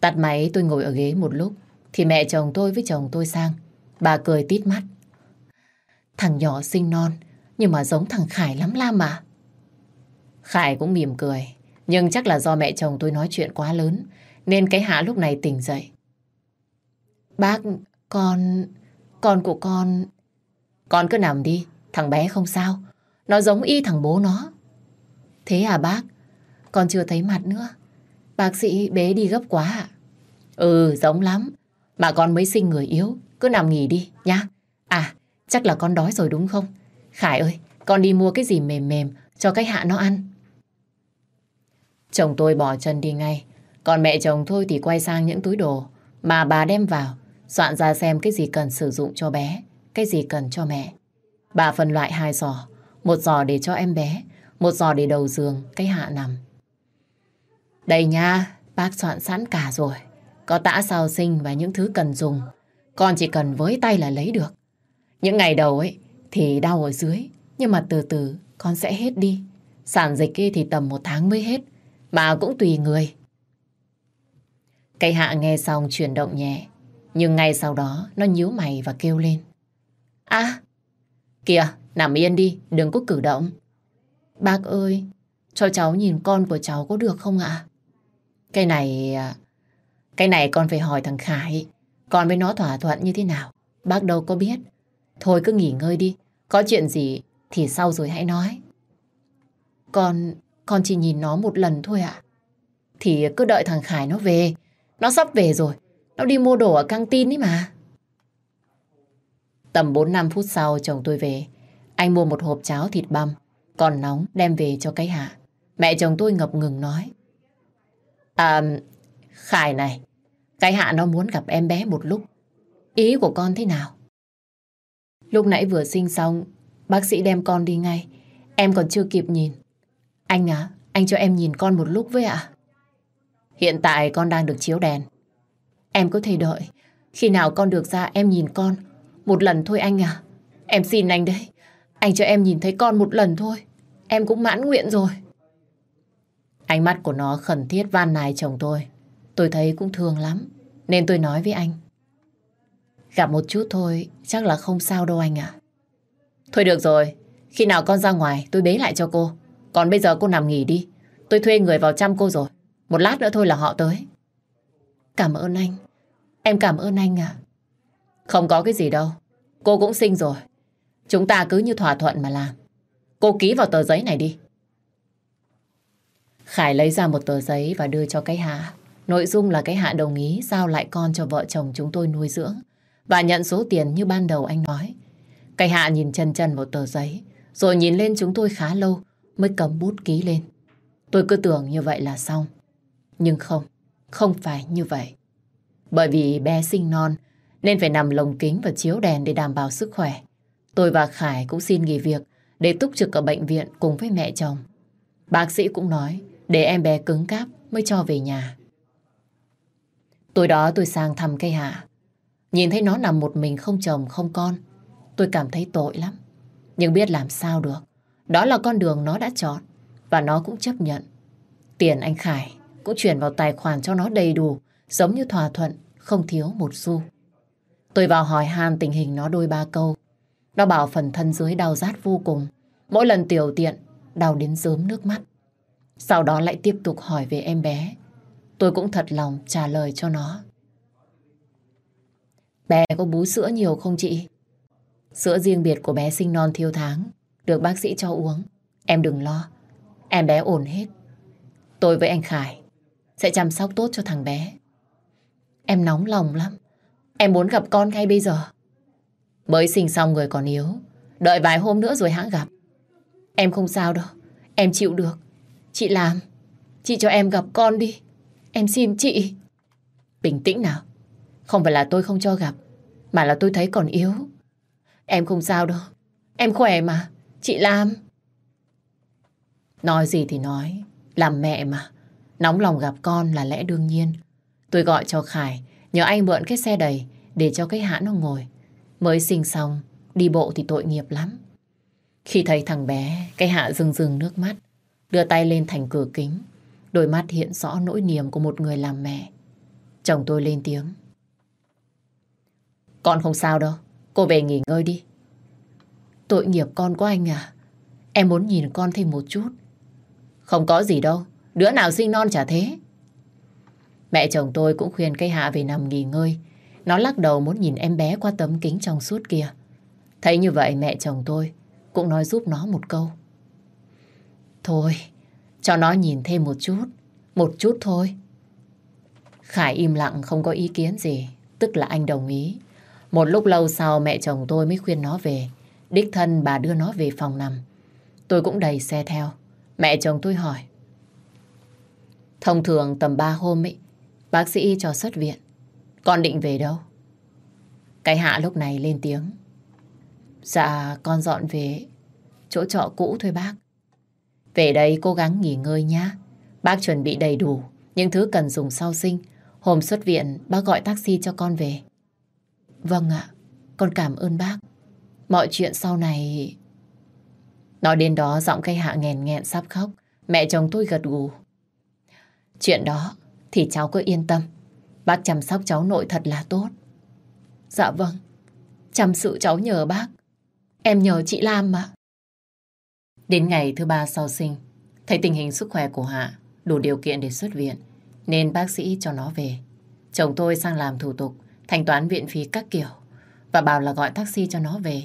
Tắt máy tôi ngồi ở ghế một lúc thì mẹ chồng tôi với chồng tôi sang. Bà cười tít mắt. Thằng nhỏ sinh non nhưng mà giống thằng Khải lắm la mà. Khải cũng mỉm cười nhưng chắc là do mẹ chồng tôi nói chuyện quá lớn nên cái hạ lúc này tỉnh dậy. Bác, con... Con của con... Con cứ nằm đi, thằng bé không sao. Nó giống y thằng bố nó. Thế à bác? Con chưa thấy mặt nữa. Bác sĩ bế đi gấp quá ạ. Ừ, giống lắm. bà con mới sinh người yếu, cứ nằm nghỉ đi, nhá. À, chắc là con đói rồi đúng không? Khải ơi, con đi mua cái gì mềm mềm cho cái hạ nó ăn. Chồng tôi bỏ chân đi ngay. Còn mẹ chồng thôi thì quay sang những túi đồ mà bà đem vào, soạn ra xem cái gì cần sử dụng cho bé, cái gì cần cho mẹ. Bà phân loại hai giỏ, một giỏ để cho em bé, một giỏ để đầu giường, cái hạ nằm. Đây nha, bác soạn sẵn cả rồi. Có tã sau sinh và những thứ cần dùng. Con chỉ cần với tay là lấy được. Những ngày đầu ấy thì đau ở dưới. Nhưng mà từ từ con sẽ hết đi. Sản dịch kia thì tầm một tháng mới hết. Mà cũng tùy người. Cây hạ nghe xong chuyển động nhẹ. Nhưng ngay sau đó nó nhíu mày và kêu lên. À, Kìa, nằm yên đi, đừng có cử động. Bác ơi, cho cháu nhìn con của cháu có được không ạ? Cái này... À, cái này con phải hỏi thằng Khải. Con với nó thỏa thuận như thế nào? Bác đâu có biết. Thôi cứ nghỉ ngơi đi. Có chuyện gì thì sau rồi hãy nói. Con... con chỉ nhìn nó một lần thôi ạ. Thì cứ đợi thằng Khải nó về. Nó sắp về rồi. Nó đi mua đồ ở căng tin ấy mà. Tầm 4-5 phút sau chồng tôi về. Anh mua một hộp cháo thịt băm. Còn nóng, đem về cho cái hạ. Mẹ chồng tôi ngập ngừng nói. À, Khải này. Cái hạ nó muốn gặp em bé một lúc. Ý của con thế nào? Lúc nãy vừa sinh xong, bác sĩ đem con đi ngay. Em còn chưa kịp nhìn. Anh à, anh cho em nhìn con một lúc với ạ. Hiện tại con đang được chiếu đèn. Em có thể đợi. Khi nào con được ra em nhìn con. Một lần thôi anh à. Em xin anh đấy. Anh cho em nhìn thấy con một lần thôi. Em cũng mãn nguyện rồi. Ánh mắt của nó khẩn thiết van nài chồng tôi. Tôi thấy cũng thương lắm. Nên tôi nói với anh. Gặp một chút thôi, chắc là không sao đâu anh ạ. Thôi được rồi, khi nào con ra ngoài tôi bế lại cho cô. Còn bây giờ cô nằm nghỉ đi. Tôi thuê người vào chăm cô rồi. Một lát nữa thôi là họ tới. Cảm ơn anh. Em cảm ơn anh ạ. Không có cái gì đâu. Cô cũng sinh rồi. Chúng ta cứ như thỏa thuận mà làm. Cô ký vào tờ giấy này đi. Khải lấy ra một tờ giấy và đưa cho cái hạ. Nội dung là cái hạ đồng ý giao lại con cho vợ chồng chúng tôi nuôi dưỡng và nhận số tiền như ban đầu anh nói. Cái hạ nhìn chân chân một tờ giấy rồi nhìn lên chúng tôi khá lâu mới cầm bút ký lên. Tôi cứ tưởng như vậy là xong. Nhưng không, không phải như vậy. Bởi vì bé sinh non nên phải nằm lồng kính và chiếu đèn để đảm bảo sức khỏe. Tôi và Khải cũng xin nghỉ việc để túc trực ở bệnh viện cùng với mẹ chồng. Bác sĩ cũng nói để em bé cứng cáp mới cho về nhà. Tối đó tôi sang thăm cây hạ. Nhìn thấy nó nằm một mình không chồng không con. Tôi cảm thấy tội lắm. Nhưng biết làm sao được. Đó là con đường nó đã chọn. Và nó cũng chấp nhận. Tiền anh Khải cũng chuyển vào tài khoản cho nó đầy đủ. Giống như thỏa thuận, không thiếu một xu. Tôi vào hỏi han tình hình nó đôi ba câu. Nó bảo phần thân dưới đau rát vô cùng. Mỗi lần tiểu tiện, đau đến rớm nước mắt. Sau đó lại tiếp tục hỏi về em bé. Tôi cũng thật lòng trả lời cho nó. Bé có bú sữa nhiều không chị? Sữa riêng biệt của bé sinh non thiếu tháng, được bác sĩ cho uống. Em đừng lo, em bé ổn hết. Tôi với anh Khải sẽ chăm sóc tốt cho thằng bé. Em nóng lòng lắm, em muốn gặp con ngay bây giờ. Mới sinh xong người còn yếu, đợi vài hôm nữa rồi hãng gặp. Em không sao đâu, em chịu được. Chị làm, chị cho em gặp con đi. Em xin chị. Bình tĩnh nào. Không phải là tôi không cho gặp, mà là tôi thấy còn yếu. Em không sao đâu. Em khỏe mà. Chị làm. Nói gì thì nói. Làm mẹ mà. Nóng lòng gặp con là lẽ đương nhiên. Tôi gọi cho Khải, nhờ anh mượn cái xe đầy để cho cái hãn nó ngồi. Mới sinh xong, đi bộ thì tội nghiệp lắm. Khi thấy thằng bé, cái hạ rừng rừng nước mắt, đưa tay lên thành cửa kính. Đôi mắt hiện rõ nỗi niềm của một người làm mẹ. Chồng tôi lên tiếng. Con không sao đâu. Cô về nghỉ ngơi đi. Tội nghiệp con của anh à. Em muốn nhìn con thêm một chút. Không có gì đâu. Đứa nào sinh non chả thế. Mẹ chồng tôi cũng khuyên cây hạ về nằm nghỉ ngơi. Nó lắc đầu muốn nhìn em bé qua tấm kính trong suốt kia. Thấy như vậy mẹ chồng tôi cũng nói giúp nó một câu. Thôi, cho nó nhìn thêm một chút. Một chút thôi. Khải im lặng không có ý kiến gì. Tức là anh đồng ý. Một lúc lâu sau mẹ chồng tôi mới khuyên nó về. Đích thân bà đưa nó về phòng nằm. Tôi cũng đầy xe theo. Mẹ chồng tôi hỏi. Thông thường tầm 3 hôm ấy, bác sĩ cho xuất viện. Con định về đâu? Cái hạ lúc này lên tiếng. Dạ, con dọn về chỗ trọ cũ thôi bác. Về đây cố gắng nghỉ ngơi nhá. Bác chuẩn bị đầy đủ những thứ cần dùng sau sinh. Hôm xuất viện, bác gọi taxi cho con về. Vâng ạ, con cảm ơn bác. Mọi chuyện sau này... Nói đến đó giọng cây hạ nghèn nghẹn sắp khóc. Mẹ chồng tôi gật gù. Chuyện đó thì cháu cứ yên tâm. Bác chăm sóc cháu nội thật là tốt. Dạ vâng, chăm sự cháu nhờ bác. Em nhờ chị Lam mà. Đến ngày thứ ba sau sinh, thấy tình hình sức khỏe của Hạ đủ điều kiện để xuất viện, nên bác sĩ cho nó về. Chồng tôi sang làm thủ tục, thanh toán viện phí các kiểu, và bảo là gọi taxi cho nó về.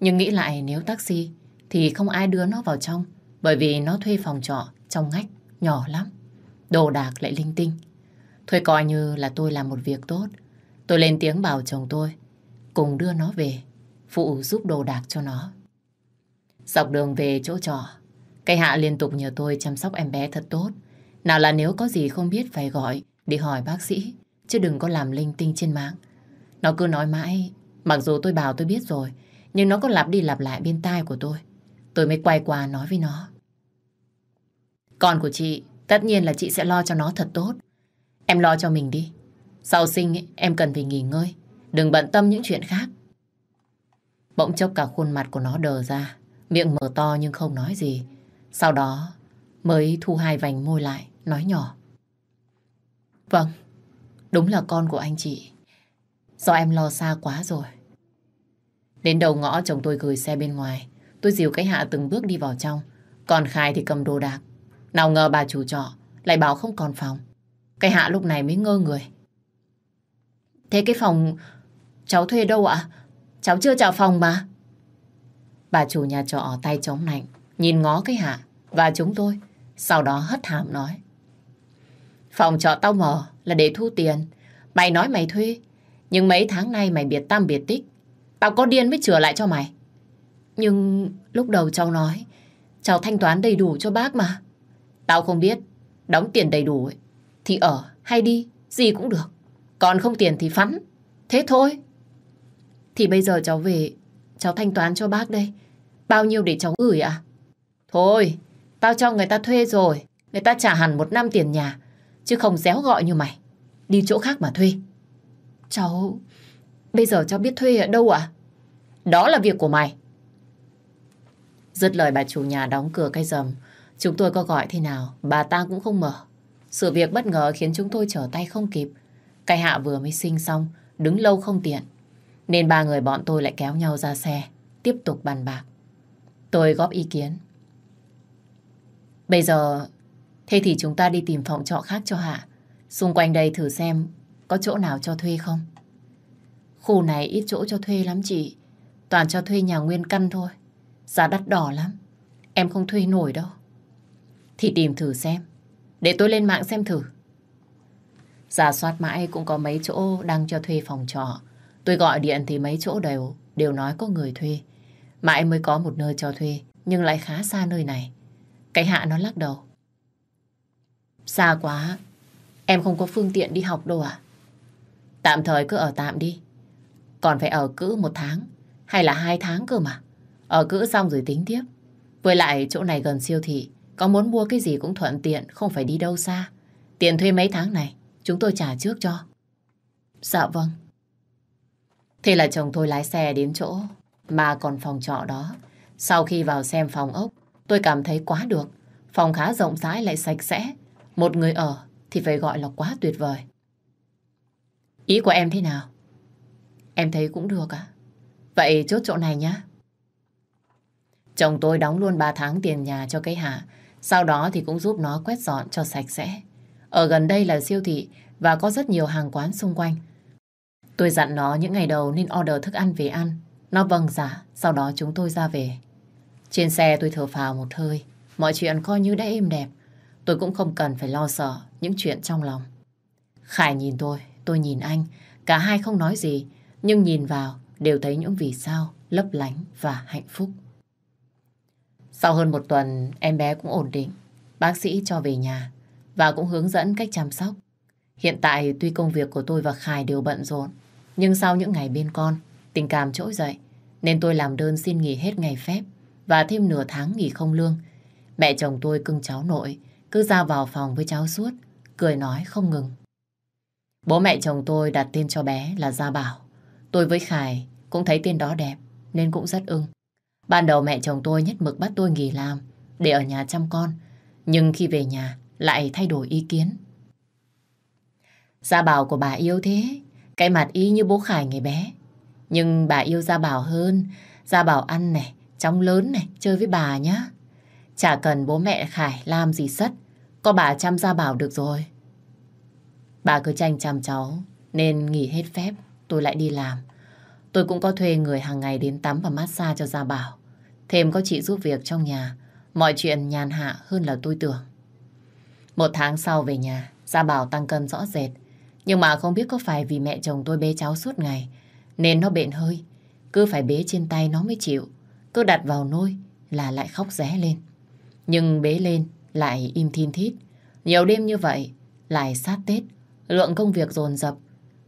Nhưng nghĩ lại nếu taxi thì không ai đưa nó vào trong, bởi vì nó thuê phòng trọ trong ngách, nhỏ lắm. Đồ đạc lại linh tinh. Thôi coi như là tôi làm một việc tốt. Tôi lên tiếng bảo chồng tôi cùng đưa nó về, phụ giúp đồ đạc cho nó. Dọc đường về chỗ trọ, cây hạ liên tục nhờ tôi chăm sóc em bé thật tốt. Nào là nếu có gì không biết phải gọi để hỏi bác sĩ, chứ đừng có làm linh tinh trên mạng. Nó cứ nói mãi, mặc dù tôi bảo tôi biết rồi, nhưng nó có lặp đi lặp lại bên tai của tôi. Tôi mới quay qua nói với nó. Con của chị, tất nhiên là chị sẽ lo cho nó thật tốt. Em lo cho mình đi. Sau sinh ấy, em cần phải nghỉ ngơi. Đừng bận tâm những chuyện khác. Bỗng chốc cả khuôn mặt của nó đờ ra. Miệng mở to nhưng không nói gì. Sau đó mới thu hai vành môi lại, nói nhỏ. Vâng, đúng là con của anh chị. Do em lo xa quá rồi. Đến đầu ngõ chồng tôi gửi xe bên ngoài. Tôi dìu cái hạ từng bước đi vào trong. Còn Khai thì cầm đồ đạc. Nào ngờ bà chủ trọ lại bảo không còn phòng. Cái hạ lúc này mới ngơ người. Thế cái phòng cháu thuê đâu ạ? Cháu chưa trả phòng mà. Bà chủ nhà trọ tay chống nạnh, nhìn ngó cái hạ và chúng tôi. Sau đó hất hàm nói. Phòng trọ tao mở là để thu tiền. Mày nói mày thuê. Nhưng mấy tháng nay mày biệt tam biệt tích. Tao có điên mới chừa lại cho mày. Nhưng lúc đầu cháu nói cháu thanh toán đầy đủ cho bác mà. Tao không biết. Đóng tiền đầy đủ ấy, thì ở hay đi, gì cũng được. Còn không tiền thì phắn. Thế thôi. Thì bây giờ cháu về, cháu thanh toán cho bác đây. Bao nhiêu để cháu gửi à? Thôi, tao cho người ta thuê rồi. Người ta trả hẳn một năm tiền nhà. Chứ không déo gọi như mày. Đi chỗ khác mà thuê. Cháu... Bây giờ cháu biết thuê ở đâu ạ? Đó là việc của mày. Dứt lời bà chủ nhà đóng cửa cây rầm. Chúng tôi có gọi thế nào, bà ta cũng không mở. Sự việc bất ngờ khiến chúng tôi trở tay không kịp. Cái hạ vừa mới sinh xong, đứng lâu không tiện. Nên ba người bọn tôi lại kéo nhau ra xe, tiếp tục bàn bạc. Tôi góp ý kiến. Bây giờ, thế thì chúng ta đi tìm phòng trọ khác cho Hạ. Xung quanh đây thử xem có chỗ nào cho thuê không. Khu này ít chỗ cho thuê lắm chị. Toàn cho thuê nhà nguyên căn thôi. Giá đắt đỏ lắm. Em không thuê nổi đâu. Thì tìm thử xem. Để tôi lên mạng xem thử. Giả soát mãi cũng có mấy chỗ đang cho thuê phòng trọ. Tôi gọi điện thì mấy chỗ đều đều nói có người thuê. Mãi mới có một nơi cho thuê, nhưng lại khá xa nơi này. Cái hạ nó lắc đầu. Xa quá, em không có phương tiện đi học đâu à? Tạm thời cứ ở tạm đi. Còn phải ở cữ một tháng, hay là hai tháng cơ mà. Ở cữ xong rồi tính tiếp. Với lại chỗ này gần siêu thị, có muốn mua cái gì cũng thuận tiện, không phải đi đâu xa. Tiền thuê mấy tháng này, chúng tôi trả trước cho. Dạ vâng. Thế là chồng tôi lái xe đến chỗ mà còn phòng trọ đó. Sau khi vào xem phòng ốc, tôi cảm thấy quá được. Phòng khá rộng rãi lại sạch sẽ. Một người ở thì phải gọi là quá tuyệt vời. Ý của em thế nào? Em thấy cũng được à? Vậy chốt chỗ này nhá. Chồng tôi đóng luôn 3 tháng tiền nhà cho cái hạ. Sau đó thì cũng giúp nó quét dọn cho sạch sẽ. Ở gần đây là siêu thị và có rất nhiều hàng quán xung quanh. Tôi dặn nó những ngày đầu nên order thức ăn về ăn. Nó vâng giả, dạ, sau đó chúng tôi ra về. Trên xe tôi thở phào một hơi. Mọi chuyện coi như đã êm đẹp. Tôi cũng không cần phải lo sợ những chuyện trong lòng. Khải nhìn tôi, tôi nhìn anh. Cả hai không nói gì, nhưng nhìn vào đều thấy những vì sao lấp lánh và hạnh phúc. Sau hơn một tuần, em bé cũng ổn định. Bác sĩ cho về nhà và cũng hướng dẫn cách chăm sóc. Hiện tại tuy công việc của tôi và Khải đều bận rộn, nhưng sau những ngày bên con, tình cảm trỗi dậy, nên tôi làm đơn xin nghỉ hết ngày phép và thêm nửa tháng nghỉ không lương. Mẹ chồng tôi cưng cháu nội, cứ ra vào phòng với cháu suốt, cười nói không ngừng. Bố mẹ chồng tôi đặt tên cho bé là Gia Bảo. Tôi với Khải cũng thấy tên đó đẹp, nên cũng rất ưng. Ban đầu mẹ chồng tôi nhất mực bắt tôi nghỉ làm để ở nhà chăm con. Nhưng khi về nhà lại thay đổi ý kiến. Gia Bảo của bà yêu thế. Cái mặt y như bố Khải ngày bé. Nhưng bà yêu Gia Bảo hơn. Gia Bảo ăn này, chóng lớn này, chơi với bà nhá. Chả cần bố mẹ Khải làm gì sất, có bà chăm Gia Bảo được rồi. Bà cứ tranh chăm cháu, nên nghỉ hết phép, tôi lại đi làm. Tôi cũng có thuê người hàng ngày đến tắm và massage cho Gia Bảo. Thêm có chị giúp việc trong nhà, mọi chuyện nhàn hạ hơn là tôi tưởng. Một tháng sau về nhà, Gia Bảo tăng cân rõ rệt. Nhưng mà không biết có phải vì mẹ chồng tôi bế cháu suốt ngày, nên nó bệnh hơi. Cứ phải bế trên tay nó mới chịu. Cứ đặt vào nôi là lại khóc ré lên. Nhưng bế lên lại im thiên thít. Nhiều đêm như vậy, lại sát Tết, lượng công việc dồn dập.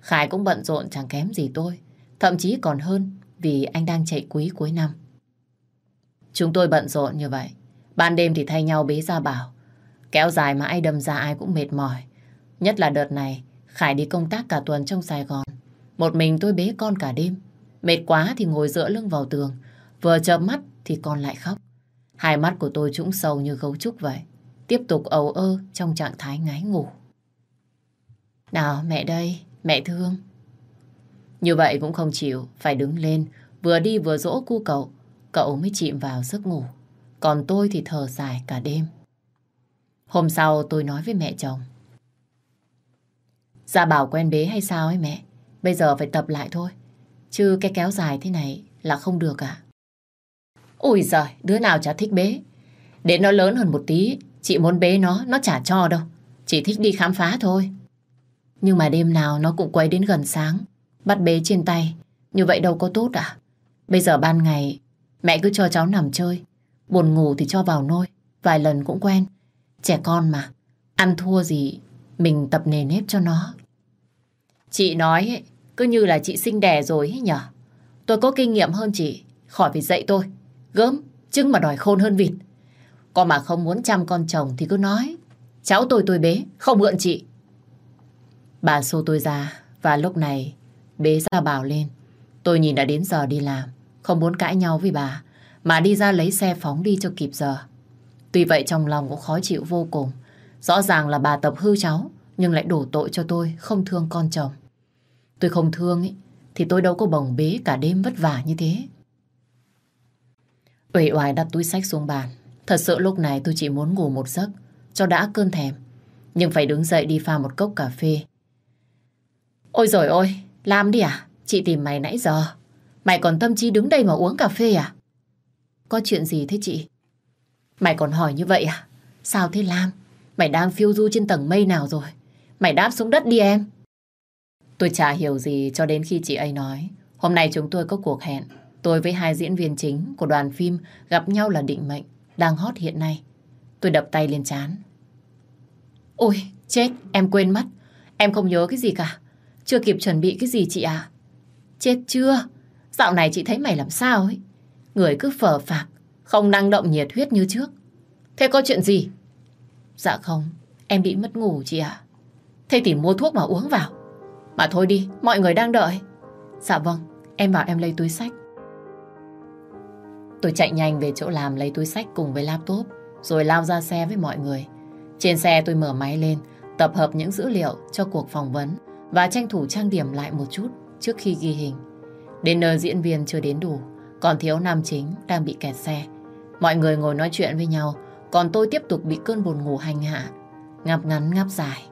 Khải cũng bận rộn chẳng kém gì tôi. Thậm chí còn hơn vì anh đang chạy quý cuối năm. Chúng tôi bận rộn như vậy. Ban đêm thì thay nhau bế ra bảo. Kéo dài mà ai đâm ra ai cũng mệt mỏi. Nhất là đợt này, Khải đi công tác cả tuần trong Sài Gòn. Một mình tôi bế con cả đêm. Mệt quá thì ngồi dựa lưng vào tường. Vừa chợp mắt thì con lại khóc. Hai mắt của tôi trũng sâu như gấu trúc vậy. Tiếp tục ầu ơ trong trạng thái ngái ngủ. Nào mẹ đây, mẹ thương. Như vậy cũng không chịu, phải đứng lên, vừa đi vừa dỗ cu cậu. Cậu mới chìm vào giấc ngủ. Còn tôi thì thở dài cả đêm. Hôm sau tôi nói với mẹ chồng gia bảo quen bế hay sao ấy mẹ? Bây giờ phải tập lại thôi. Chứ cái kéo dài thế này là không được à? Ôi giời, đứa nào chả thích bế. Đến nó lớn hơn một tí, chị muốn bế nó, nó chả cho đâu. Chỉ thích đi khám phá thôi. Nhưng mà đêm nào nó cũng quấy đến gần sáng. Bắt bế trên tay, như vậy đâu có tốt à? Bây giờ ban ngày, mẹ cứ cho cháu nằm chơi. Buồn ngủ thì cho vào nôi, vài lần cũng quen. Trẻ con mà, ăn thua gì, mình tập nề nếp cho nó. Chị nói ấy, cứ như là chị sinh đẻ rồi ấy nhở. Tôi có kinh nghiệm hơn chị, khỏi phải dạy tôi. Gớm, trứng mà đòi khôn hơn vịt. Còn mà không muốn chăm con chồng thì cứ nói. Cháu tôi tôi bế, không mượn chị. Bà xô tôi ra và lúc này bế ra bảo lên. Tôi nhìn đã đến giờ đi làm, không muốn cãi nhau với bà, mà đi ra lấy xe phóng đi cho kịp giờ. Tuy vậy trong lòng cũng khó chịu vô cùng. Rõ ràng là bà tập hư cháu, nhưng lại đổ tội cho tôi không thương con chồng. Tôi không thương ấy, thì tôi đâu có bồng bế cả đêm vất vả như thế. Uể oải đặt túi sách xuống bàn. Thật sự lúc này tôi chỉ muốn ngủ một giấc, cho đã cơn thèm. Nhưng phải đứng dậy đi pha một cốc cà phê. Ôi rồi ôi, làm đi à? Chị tìm mày nãy giờ. Mày còn tâm trí đứng đây mà uống cà phê à? Có chuyện gì thế chị? Mày còn hỏi như vậy à? Sao thế Lam? Mày đang phiêu du trên tầng mây nào rồi? Mày đáp xuống đất đi em. Tôi chả hiểu gì cho đến khi chị ấy nói. Hôm nay chúng tôi có cuộc hẹn. Tôi với hai diễn viên chính của đoàn phim gặp nhau là định mệnh, đang hot hiện nay. Tôi đập tay lên chán. Ôi, chết, em quên mất. Em không nhớ cái gì cả. Chưa kịp chuẩn bị cái gì chị à? Chết chưa? Dạo này chị thấy mày làm sao ấy? Người cứ phở phạc, không năng động nhiệt huyết như trước. Thế có chuyện gì? Dạ không, em bị mất ngủ chị ạ. Thế thì mua thuốc mà uống vào. Mà thôi đi, mọi người đang đợi. Dạ vâng, em bảo em lấy túi sách. Tôi chạy nhanh về chỗ làm lấy túi sách cùng với laptop, rồi lao ra xe với mọi người. Trên xe tôi mở máy lên, tập hợp những dữ liệu cho cuộc phỏng vấn và tranh thủ trang điểm lại một chút trước khi ghi hình. Đến nơi diễn viên chưa đến đủ, còn thiếu nam chính đang bị kẹt xe. Mọi người ngồi nói chuyện với nhau, còn tôi tiếp tục bị cơn buồn ngủ hành hạ, ngáp ngắn ngáp dài.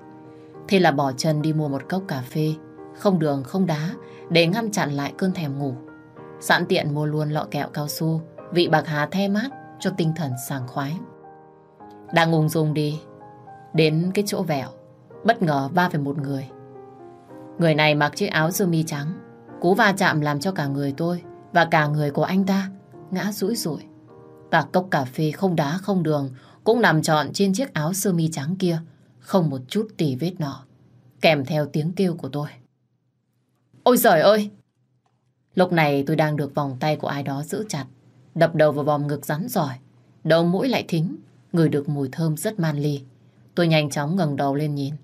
Thế là bỏ chân đi mua một cốc cà phê, không đường không đá, để ngăn chặn lại cơn thèm ngủ. Sẵn tiện mua luôn lọ kẹo cao su, vị bạc hà the mát cho tinh thần sảng khoái. Đang ung dung đi, đến cái chỗ vẹo, bất ngờ va phải một người. Người này mặc chiếc áo sơ mi trắng, cú va chạm làm cho cả người tôi và cả người của anh ta ngã rũi rủi. Và cốc cà phê không đá không đường cũng nằm trọn trên chiếc áo sơ mi trắng kia, không một chút tì vết nọ, kèm theo tiếng kêu của tôi. Ôi giời ơi! Lúc này tôi đang được vòng tay của ai đó giữ chặt, đập đầu vào vòng ngực rắn giỏi, đầu mũi lại thính, người được mùi thơm rất man ly. Tôi nhanh chóng ngẩng đầu lên nhìn.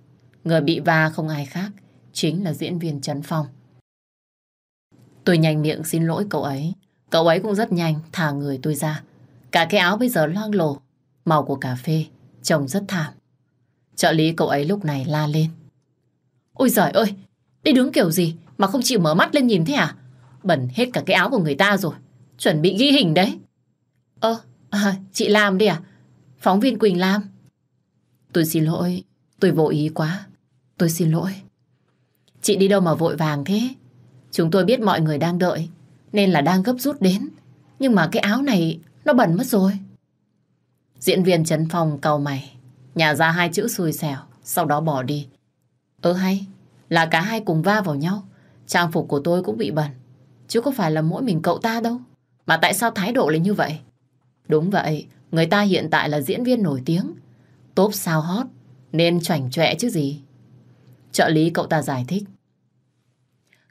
Người bị va không ai khác, chính là diễn viên Trấn Phong. Tôi nhanh miệng xin lỗi cậu ấy. Cậu ấy cũng rất nhanh thả người tôi ra. Cả cái áo bây giờ loang lổ, màu của cà phê, trông rất thảm. Trợ lý cậu ấy lúc này la lên. Ôi giời ơi, đi đứng kiểu gì mà không chịu mở mắt lên nhìn thế à? Bẩn hết cả cái áo của người ta rồi. chuẩn bị ghi hình đấy. Ơ, à, chị làm đi à? Phóng viên Quỳnh Lam. Tôi xin lỗi, tôi vô ý quá. Tôi xin lỗi. Chị đi đâu mà vội vàng thế? Chúng tôi biết mọi người đang đợi, nên là đang gấp rút đến. Nhưng mà cái áo này nó bẩn mất rồi. Diễn viên Trấn Phong cầu mày, nhà ra hai chữ xui xẻo, sau đó bỏ đi. Ơ hay, là cả hai cùng va vào nhau. Trang phục của tôi cũng bị bẩn. Chứ có phải là mỗi mình cậu ta đâu. Mà tại sao thái độ lại như vậy? Đúng vậy, người ta hiện tại là diễn viên nổi tiếng. Top sao hot, nên choảnh chọe chứ gì. Trợ lý cậu ta giải thích.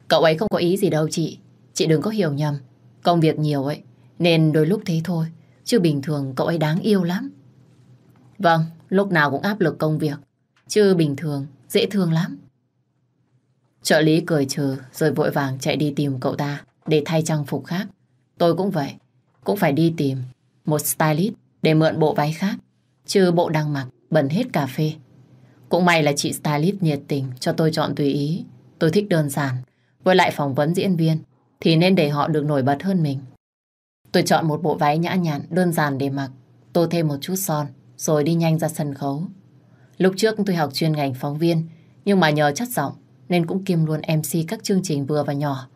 Cậu ấy không có ý gì đâu chị. Chị đừng có hiểu nhầm. Công việc nhiều ấy, nên đôi lúc thế thôi. Chứ bình thường cậu ấy đáng yêu lắm. Vâng, lúc nào cũng áp lực công việc. Chứ bình thường, dễ thương lắm. Trợ lý cười trừ rồi vội vàng chạy đi tìm cậu ta để thay trang phục khác. Tôi cũng vậy, cũng phải đi tìm một stylist để mượn bộ váy khác. Chứ bộ đang mặc bẩn hết cà phê. Cũng may là chị stylist nhiệt tình cho tôi chọn tùy ý. Tôi thích đơn giản. Với lại phỏng vấn diễn viên thì nên để họ được nổi bật hơn mình. Tôi chọn một bộ váy nhã nhặn, đơn giản để mặc. Tô thêm một chút son, rồi đi nhanh ra sân khấu. Lúc trước tôi học chuyên ngành phóng viên, nhưng mà nhờ chất giọng nên cũng kiêm luôn MC các chương trình vừa và nhỏ.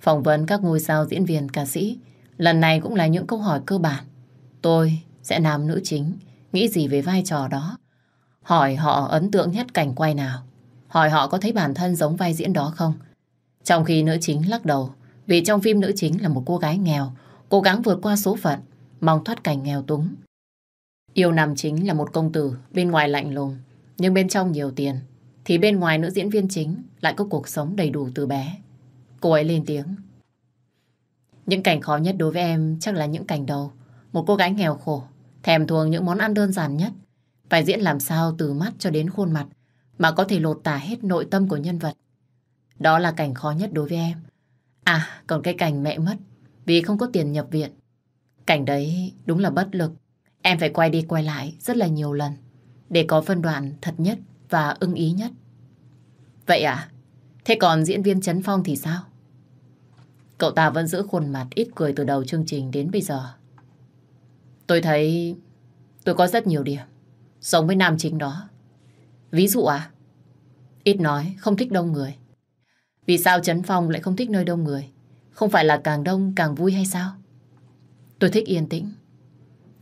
Phỏng vấn các ngôi sao diễn viên, ca sĩ. Lần này cũng là những câu hỏi cơ bản. Tôi sẽ làm nữ chính, nghĩ gì về vai trò đó. Hỏi họ ấn tượng nhất cảnh quay nào. Hỏi họ có thấy bản thân giống vai diễn đó không. Trong khi nữ chính lắc đầu, vì trong phim nữ chính là một cô gái nghèo, cố gắng vượt qua số phận, mong thoát cảnh nghèo túng. Yêu nam chính là một công tử, bên ngoài lạnh lùng, nhưng bên trong nhiều tiền. Thì bên ngoài nữ diễn viên chính lại có cuộc sống đầy đủ từ bé. Cô ấy lên tiếng. Những cảnh khó nhất đối với em chắc là những cảnh đầu. Một cô gái nghèo khổ, thèm thuồng những món ăn đơn giản nhất. Phải diễn làm sao từ mắt cho đến khuôn mặt mà có thể lột tả hết nội tâm của nhân vật. Đó là cảnh khó nhất đối với em. À, còn cái cảnh mẹ mất vì không có tiền nhập viện. Cảnh đấy đúng là bất lực. Em phải quay đi quay lại rất là nhiều lần để có phân đoạn thật nhất và ưng ý nhất. Vậy à? Thế còn diễn viên Trấn Phong thì sao? Cậu ta vẫn giữ khuôn mặt ít cười từ đầu chương trình đến bây giờ. Tôi thấy tôi có rất nhiều điểm giống với nam chính đó. Ví dụ à? Ít nói, không thích đông người. Vì sao Trấn Phong lại không thích nơi đông người? Không phải là càng đông càng vui hay sao? Tôi thích yên tĩnh.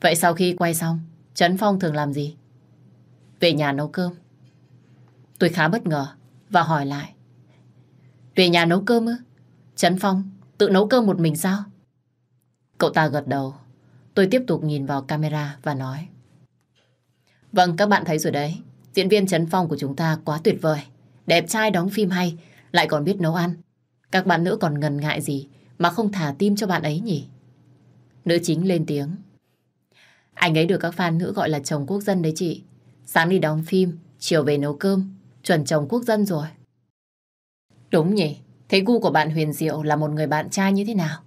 Vậy sau khi quay xong, Trấn Phong thường làm gì? Về nhà nấu cơm. Tôi khá bất ngờ và hỏi lại. Về nhà nấu cơm ư? Trấn Phong tự nấu cơm một mình sao? Cậu ta gật đầu. Tôi tiếp tục nhìn vào camera và nói. Vâng, các bạn thấy rồi đấy. Diễn viên Trấn Phong của chúng ta quá tuyệt vời. Đẹp trai đóng phim hay, lại còn biết nấu ăn. Các bạn nữ còn ngần ngại gì mà không thả tim cho bạn ấy nhỉ? Nữ chính lên tiếng. Anh ấy được các fan nữ gọi là chồng quốc dân đấy chị. Sáng đi đóng phim, chiều về nấu cơm, chuẩn chồng quốc dân rồi. Đúng nhỉ, thế gu của bạn Huyền Diệu là một người bạn trai như thế nào?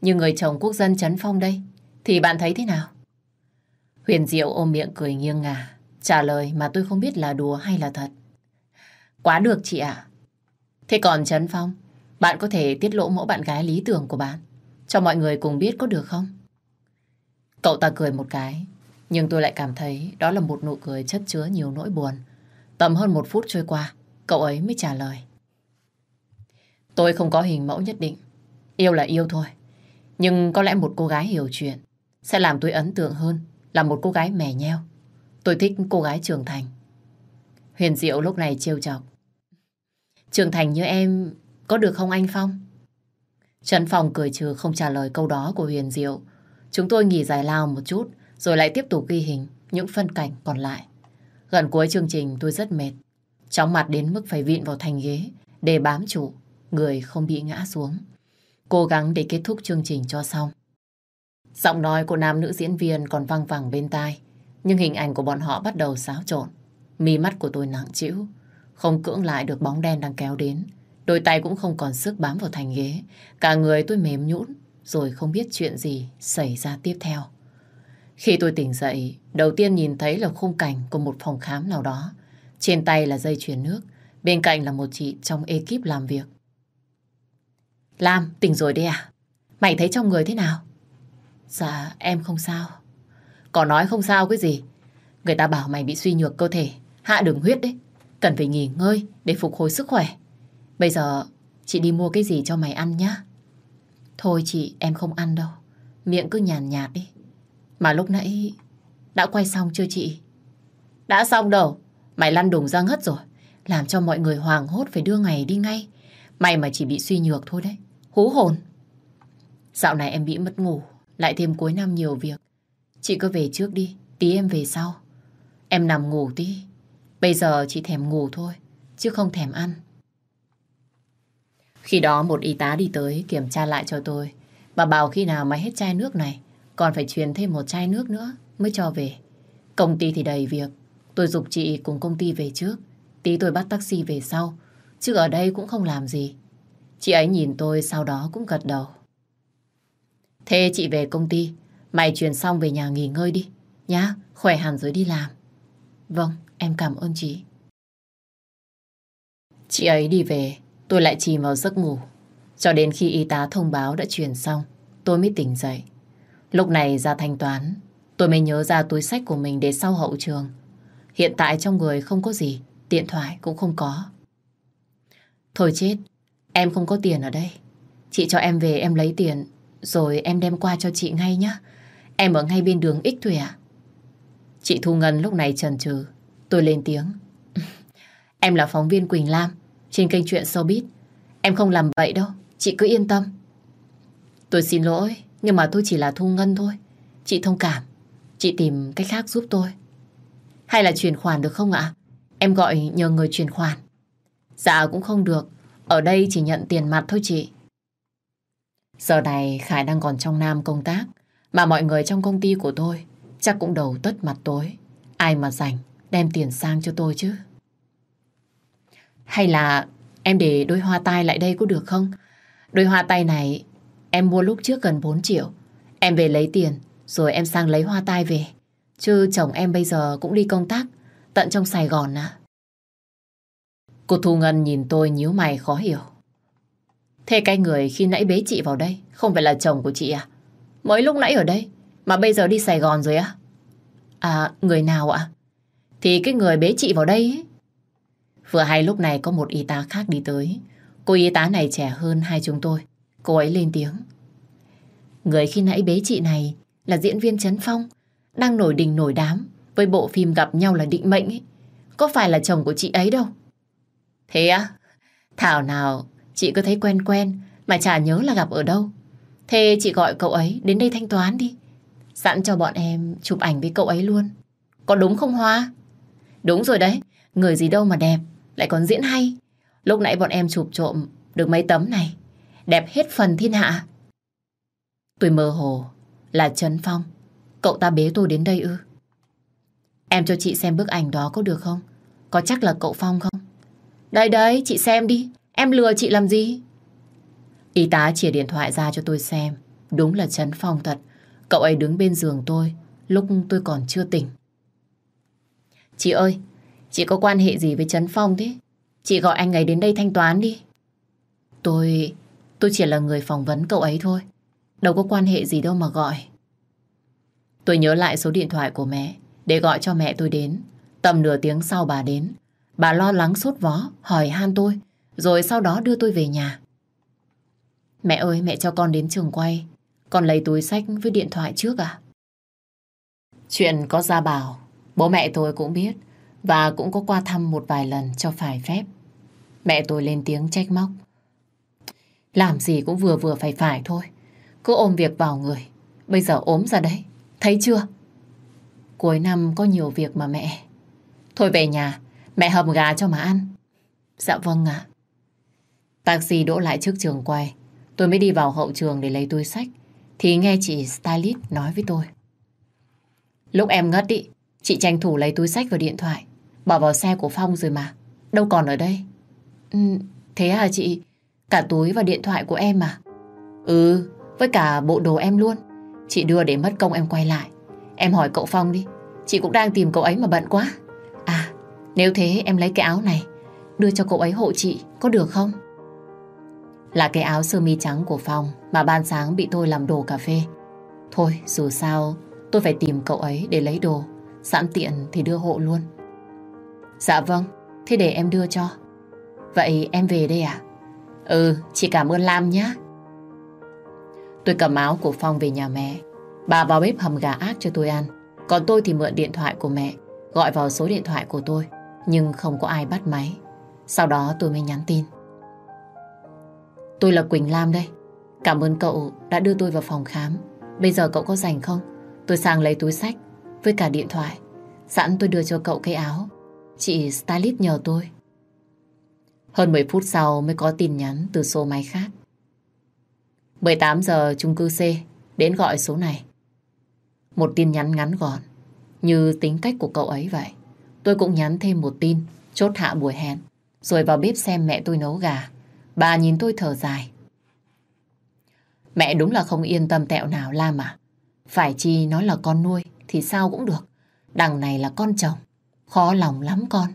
Nhưng người chồng quốc dân Trấn Phong đây, thì bạn thấy thế nào? Huyền Diệu ôm miệng cười nghiêng ngả, trả lời mà tôi không biết là đùa hay là thật. Quá được chị ạ. Thế còn Trấn Phong, bạn có thể tiết lộ mẫu bạn gái lý tưởng của bạn, cho mọi người cùng biết có được không? Cậu ta cười một cái, nhưng tôi lại cảm thấy đó là một nụ cười chất chứa nhiều nỗi buồn. Tầm hơn một phút trôi qua, cậu ấy mới trả lời. Tôi không có hình mẫu nhất định. Yêu là yêu thôi. Nhưng có lẽ một cô gái hiểu chuyện sẽ làm tôi ấn tượng hơn là một cô gái mè nheo. Tôi thích cô gái trưởng thành. Huyền Diệu lúc này trêu chọc. Trưởng thành như em có được không anh Phong? Trần Phong cười trừ không trả lời câu đó của Huyền Diệu. Chúng tôi nghỉ giải lao một chút rồi lại tiếp tục ghi hình những phân cảnh còn lại. Gần cuối chương trình tôi rất mệt. Chóng mặt đến mức phải vịn vào thành ghế để bám trụ, người không bị ngã xuống. Cố gắng để kết thúc chương trình cho xong. Giọng nói của nam nữ diễn viên còn văng vẳng bên tai, nhưng hình ảnh của bọn họ bắt đầu xáo trộn. mí mắt của tôi nặng trĩu, không cưỡng lại được bóng đen đang kéo đến. Đôi tay cũng không còn sức bám vào thành ghế. Cả người tôi mềm nhũn, rồi không biết chuyện gì xảy ra tiếp theo. Khi tôi tỉnh dậy, đầu tiên nhìn thấy là khung cảnh của một phòng khám nào đó. Trên tay là dây chuyền nước, bên cạnh là một chị trong ekip làm việc. Lam, tỉnh rồi đấy à? Mày thấy trong người thế nào? Dạ, em không sao. có nói không sao cái gì? Người ta bảo mày bị suy nhược cơ thể, hạ đường huyết đấy. Cần phải nghỉ ngơi để phục hồi sức khỏe. Bây giờ chị đi mua cái gì cho mày ăn nhá. Thôi chị, em không ăn đâu. Miệng cứ nhàn nhạt, nhạt đi. Mà lúc nãy đã quay xong chưa chị? Đã xong đâu. Mày lăn đùng ra ngất rồi. Làm cho mọi người hoàng hốt phải đưa ngày đi ngay. Mày mà chỉ bị suy nhược thôi đấy. Hú hồn. Dạo này em bị mất ngủ. Lại thêm cuối năm nhiều việc. Chị cứ về trước đi. Tí em về sau. Em nằm ngủ tí. Bây giờ chị thèm ngủ thôi. Chứ không thèm ăn. Khi đó một y tá đi tới kiểm tra lại cho tôi. Và bảo khi nào mà hết chai nước này còn phải truyền thêm một chai nước nữa mới cho về. Công ty thì đầy việc. Tôi dục chị cùng công ty về trước. Tí tôi bắt taxi về sau. Chứ ở đây cũng không làm gì. Chị ấy nhìn tôi sau đó cũng gật đầu. Thế chị về công ty. Mày truyền xong về nhà nghỉ ngơi đi. Nhá, khỏe hẳn rồi đi làm. Vâng, em cảm ơn chị. Chị ấy đi về, tôi lại chìm vào giấc ngủ. Cho đến khi y tá thông báo đã truyền xong, tôi mới tỉnh dậy. Lúc này ra thanh toán, tôi mới nhớ ra túi sách của mình để sau hậu trường. Hiện tại trong người không có gì, điện thoại cũng không có. Thôi chết, em không có tiền ở đây. Chị cho em về em lấy tiền, rồi em đem qua cho chị ngay nhé. Em ở ngay bên đường Ích thủy à? Chị Thu Ngân lúc này trần trừ. Tôi lên tiếng. (laughs) em là phóng viên Quỳnh Lam, trên kênh chuyện showbiz. Em không làm vậy đâu, chị cứ yên tâm. Tôi xin lỗi, nhưng mà tôi chỉ là Thu Ngân thôi. Chị thông cảm, chị tìm cách khác giúp tôi. Hay là chuyển khoản được không ạ? Em gọi nhờ người chuyển khoản. Dạ cũng không được, ở đây chỉ nhận tiền mặt thôi chị. Giờ này Khải đang còn trong Nam công tác, mà mọi người trong công ty của tôi chắc cũng đầu tất mặt tối. Ai mà rảnh đem tiền sang cho tôi chứ. Hay là em để đôi hoa tai lại đây có được không? Đôi hoa tai này em mua lúc trước gần 4 triệu. Em về lấy tiền rồi em sang lấy hoa tai về. Chứ chồng em bây giờ cũng đi công tác tận trong Sài Gòn à. Cô Thu Ngân nhìn tôi nhíu mày khó hiểu. Thế cái người khi nãy bế chị vào đây không phải là chồng của chị à? Mới lúc nãy ở đây mà bây giờ đi Sài Gòn rồi á? À, người nào ạ? Thì cái người bế chị vào đây ấy. Vừa hay lúc này có một y tá khác đi tới. Cô y tá này trẻ hơn hai chúng tôi. Cô ấy lên tiếng. Người khi nãy bế chị này là diễn viên Trấn Phong, đang nổi đình nổi đám với bộ phim gặp nhau là định mệnh ấy. Có phải là chồng của chị ấy đâu. Thế á? Thảo nào chị cứ thấy quen quen mà chả nhớ là gặp ở đâu. Thế chị gọi cậu ấy đến đây thanh toán đi. Sẵn cho bọn em chụp ảnh với cậu ấy luôn. Có đúng không Hoa? Đúng rồi đấy. Người gì đâu mà đẹp. Lại còn diễn hay. Lúc nãy bọn em chụp trộm được mấy tấm này. Đẹp hết phần thiên hạ. Tôi mơ hồ là Trấn Phong. Cậu ta bế tôi đến đây ư? Em cho chị xem bức ảnh đó có được không? Có chắc là cậu Phong không? Đây đấy, chị xem đi. Em lừa chị làm gì? Y tá chỉ điện thoại ra cho tôi xem. Đúng là Trấn Phong thật. Cậu ấy đứng bên giường tôi lúc tôi còn chưa tỉnh. Chị ơi, chị có quan hệ gì với Trấn Phong thế? Chị gọi anh ấy đến đây thanh toán đi. Tôi... tôi chỉ là người phỏng vấn cậu ấy thôi. Đâu có quan hệ gì đâu mà gọi. Tôi nhớ lại số điện thoại của mẹ để gọi cho mẹ tôi đến. Tầm nửa tiếng sau bà đến. Bà lo lắng sốt vó, hỏi han tôi, rồi sau đó đưa tôi về nhà. Mẹ ơi, mẹ cho con đến trường quay. Con lấy túi sách với điện thoại trước à? Chuyện có ra bảo, bố mẹ tôi cũng biết và cũng có qua thăm một vài lần cho phải phép. Mẹ tôi lên tiếng trách móc. Làm gì cũng vừa vừa phải phải thôi. Cứ ôm việc vào người. Bây giờ ốm ra đấy. Thấy chưa? Cuối năm có nhiều việc mà mẹ. Thôi về nhà, mẹ hầm gà cho mà ăn. Dạ vâng ạ. Taxi đỗ lại trước trường quay. Tôi mới đi vào hậu trường để lấy túi sách. Thì nghe chị stylist nói với tôi. Lúc em ngất đi, chị tranh thủ lấy túi sách và điện thoại. Bỏ vào xe của Phong rồi mà. Đâu còn ở đây. Ừ, thế à chị? Cả túi và điện thoại của em à? Ừ, với cả bộ đồ em luôn. Chị đưa để mất công em quay lại. Em hỏi cậu Phong đi. Chị cũng đang tìm cậu ấy mà bận quá. À, nếu thế em lấy cái áo này. Đưa cho cậu ấy hộ chị, có được không? Là cái áo sơ mi trắng của Phong mà ban sáng bị tôi làm đồ cà phê. Thôi, dù sao, tôi phải tìm cậu ấy để lấy đồ. Sẵn tiện thì đưa hộ luôn. Dạ vâng, thế để em đưa cho. Vậy em về đây à? Ừ, chị cảm ơn Lam nhé. Tôi cầm áo của Phong về nhà mẹ. Bà vào bếp hầm gà ác cho tôi ăn. Còn tôi thì mượn điện thoại của mẹ, gọi vào số điện thoại của tôi. Nhưng không có ai bắt máy. Sau đó tôi mới nhắn tin. Tôi là Quỳnh Lam đây. Cảm ơn cậu đã đưa tôi vào phòng khám. Bây giờ cậu có rảnh không? Tôi sang lấy túi sách với cả điện thoại. Sẵn tôi đưa cho cậu cái áo. Chị stylist nhờ tôi. Hơn 10 phút sau mới có tin nhắn từ số máy khác. 18 giờ chung cư C đến gọi số này. Một tin nhắn ngắn gọn, như tính cách của cậu ấy vậy. Tôi cũng nhắn thêm một tin, chốt hạ buổi hẹn, rồi vào bếp xem mẹ tôi nấu gà. Bà nhìn tôi thở dài. Mẹ đúng là không yên tâm tẹo nào Lam à. Phải chi nó là con nuôi thì sao cũng được. Đằng này là con chồng. Khó lòng lắm con.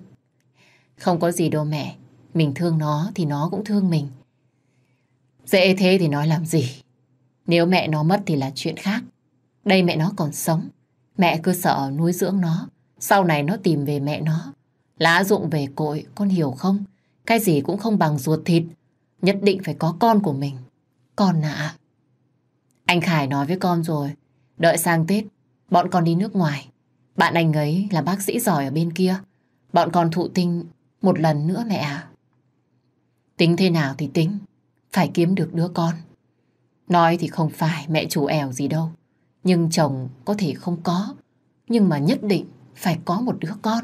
Không có gì đâu mẹ. Mình thương nó thì nó cũng thương mình. Dễ thế thì nói làm gì. Nếu mẹ nó mất thì là chuyện khác. Đây mẹ nó còn sống. Mẹ cứ sợ nuôi dưỡng nó. Sau này nó tìm về mẹ nó. Lá dụng về cội, con hiểu không? Cái gì cũng không bằng ruột thịt. Nhất định phải có con của mình. Con ạ. Anh Khải nói với con rồi. Đợi sang Tết, bọn con đi nước ngoài. Bạn anh ấy là bác sĩ giỏi ở bên kia. Bọn con thụ tinh một lần nữa mẹ à. Tính thế nào thì tính. Phải kiếm được đứa con. Nói thì không phải mẹ chủ ẻo gì đâu. Nhưng chồng có thể không có. Nhưng mà nhất định phải có một đứa con.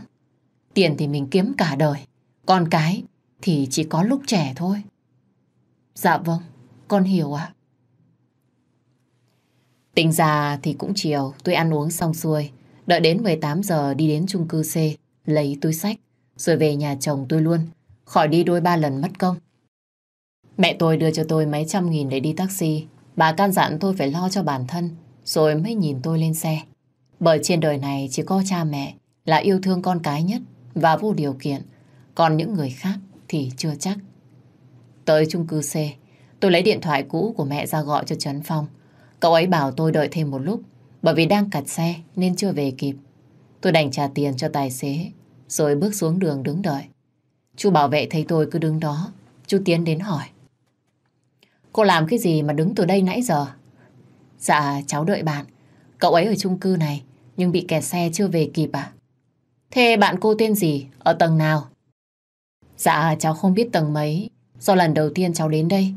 Tiền thì mình kiếm cả đời. Con cái thì chỉ có lúc trẻ thôi. Dạ vâng, con hiểu ạ. Tính ra thì cũng chiều, tôi ăn uống xong xuôi. Đợi đến 18 giờ đi đến chung cư C, lấy túi sách, rồi về nhà chồng tôi luôn. Khỏi đi đôi ba lần mất công. Mẹ tôi đưa cho tôi mấy trăm nghìn để đi taxi. Bà can dặn tôi phải lo cho bản thân, rồi mới nhìn tôi lên xe. Bởi trên đời này chỉ có cha mẹ là yêu thương con cái nhất và vô điều kiện. Còn những người khác thì chưa chắc. Tới chung cư C, tôi lấy điện thoại cũ của mẹ ra gọi cho Trấn Phong. Cậu ấy bảo tôi đợi thêm một lúc, bởi vì đang cặt xe nên chưa về kịp. Tôi đành trả tiền cho tài xế, rồi bước xuống đường đứng đợi. Chú bảo vệ thấy tôi cứ đứng đó, chú tiến đến hỏi. Cô làm cái gì mà đứng từ đây nãy giờ? Dạ, cháu đợi bạn. Cậu ấy ở chung cư này, nhưng bị kẹt xe chưa về kịp à? Thế bạn cô tên gì? Ở tầng nào? Dạ, cháu không biết tầng mấy. Do lần đầu tiên cháu đến đây.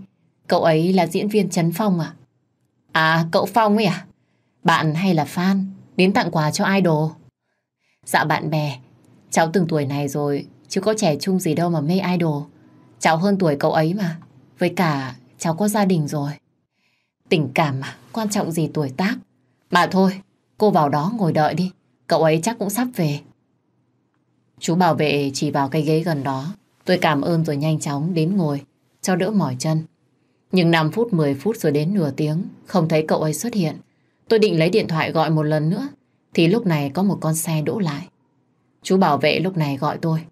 Cậu ấy là diễn viên Trấn Phong à? À, cậu Phong ấy à? Bạn hay là fan? Đến tặng quà cho idol? Dạ bạn bè. Cháu từng tuổi này rồi, chứ có trẻ chung gì đâu mà mê idol. Cháu hơn tuổi cậu ấy mà. Với cả, cháu có gia đình rồi. Tình cảm mà, quan trọng gì tuổi tác. Mà thôi, cô vào đó ngồi đợi đi. Cậu ấy chắc cũng sắp về. Chú bảo vệ chỉ vào cái ghế gần đó. Tôi cảm ơn rồi nhanh chóng đến ngồi, cho đỡ mỏi chân. Nhưng 5 phút 10 phút rồi đến nửa tiếng, không thấy cậu ấy xuất hiện. Tôi định lấy điện thoại gọi một lần nữa, thì lúc này có một con xe đỗ lại. Chú bảo vệ lúc này gọi tôi.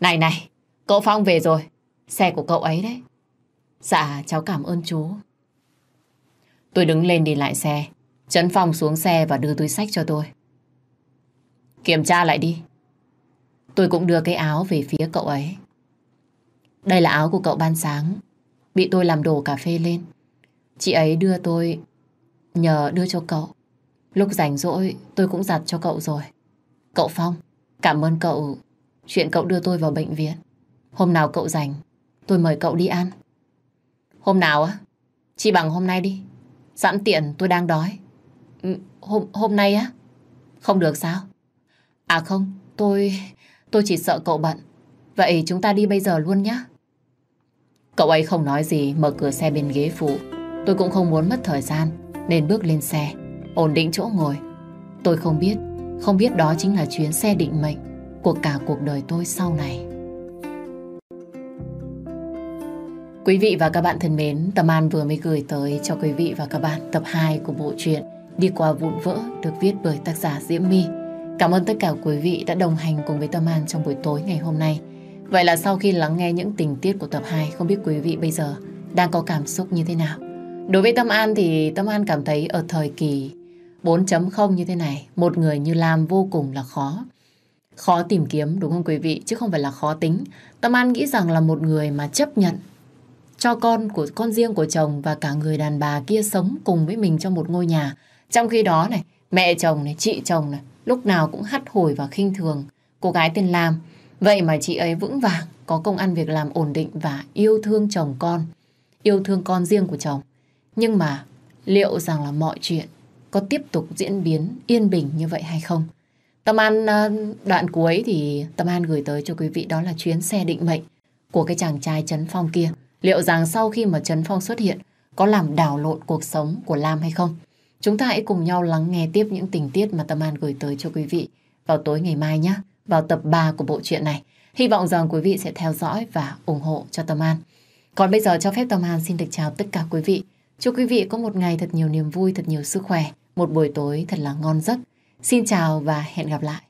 Này này, cậu Phong về rồi, xe của cậu ấy đấy. Dạ, cháu cảm ơn chú. Tôi đứng lên đi lại xe, Trấn Phong xuống xe và đưa túi sách cho tôi. Kiểm tra lại đi. Tôi cũng đưa cái áo về phía cậu ấy. Đây là áo của cậu ban sáng, bị tôi làm đổ cà phê lên. Chị ấy đưa tôi nhờ đưa cho cậu. Lúc rảnh rỗi tôi cũng giặt cho cậu rồi. Cậu Phong, cảm ơn cậu chuyện cậu đưa tôi vào bệnh viện. Hôm nào cậu rảnh, tôi mời cậu đi ăn. Hôm nào á? Chỉ bằng hôm nay đi. Sẵn tiện tôi đang đói. Ừ, hôm, hôm nay á? Không được sao? À không, tôi... tôi chỉ sợ cậu bận. Vậy chúng ta đi bây giờ luôn nhé. Cậu ấy không nói gì, mở cửa xe bên ghế phụ. Tôi cũng không muốn mất thời gian, nên bước lên xe, ổn định chỗ ngồi. Tôi không biết, không biết đó chính là chuyến xe định mệnh của cả cuộc đời tôi sau này. Quý vị và các bạn thân mến, Tâm An vừa mới gửi tới cho quý vị và các bạn tập 2 của bộ truyện Đi qua vụn vỡ được viết bởi tác giả Diễm My. Cảm ơn tất cả quý vị đã đồng hành cùng với Tâm An trong buổi tối ngày hôm nay. Vậy là sau khi lắng nghe những tình tiết của tập 2, không biết quý vị bây giờ đang có cảm xúc như thế nào? Đối với Tâm An thì Tâm An cảm thấy ở thời kỳ 4.0 như thế này, một người như Lam vô cùng là khó. Khó tìm kiếm đúng không quý vị, chứ không phải là khó tính. Tâm An nghĩ rằng là một người mà chấp nhận cho con của con riêng của chồng và cả người đàn bà kia sống cùng với mình trong một ngôi nhà. Trong khi đó này, mẹ chồng này, chị chồng này, lúc nào cũng hắt hồi và khinh thường cô gái tên Lam. Vậy mà chị ấy vững vàng, có công ăn việc làm ổn định và yêu thương chồng con, yêu thương con riêng của chồng. Nhưng mà liệu rằng là mọi chuyện có tiếp tục diễn biến yên bình như vậy hay không? Tâm An ờ, đoạn cuối thì Tâm An gửi tới cho quý vị đó là chuyến xe định mệnh của cái chàng trai Trấn Phong kia. Liệu rằng sau khi mà Trấn Phong xuất hiện có làm đảo lộn cuộc sống của Lam hay không? Chúng ta hãy cùng nhau lắng nghe tiếp những tình tiết mà Tâm An gửi tới cho quý vị vào tối ngày mai nhé, vào tập 3 của bộ truyện này. Hy vọng rằng quý vị sẽ theo dõi và ủng hộ cho Tâm An. Còn bây giờ cho phép Tâm An xin được chào tất cả quý vị. Chúc quý vị có một ngày thật nhiều niềm vui, thật nhiều sức khỏe, một buổi tối thật là ngon giấc. Xin chào và hẹn gặp lại.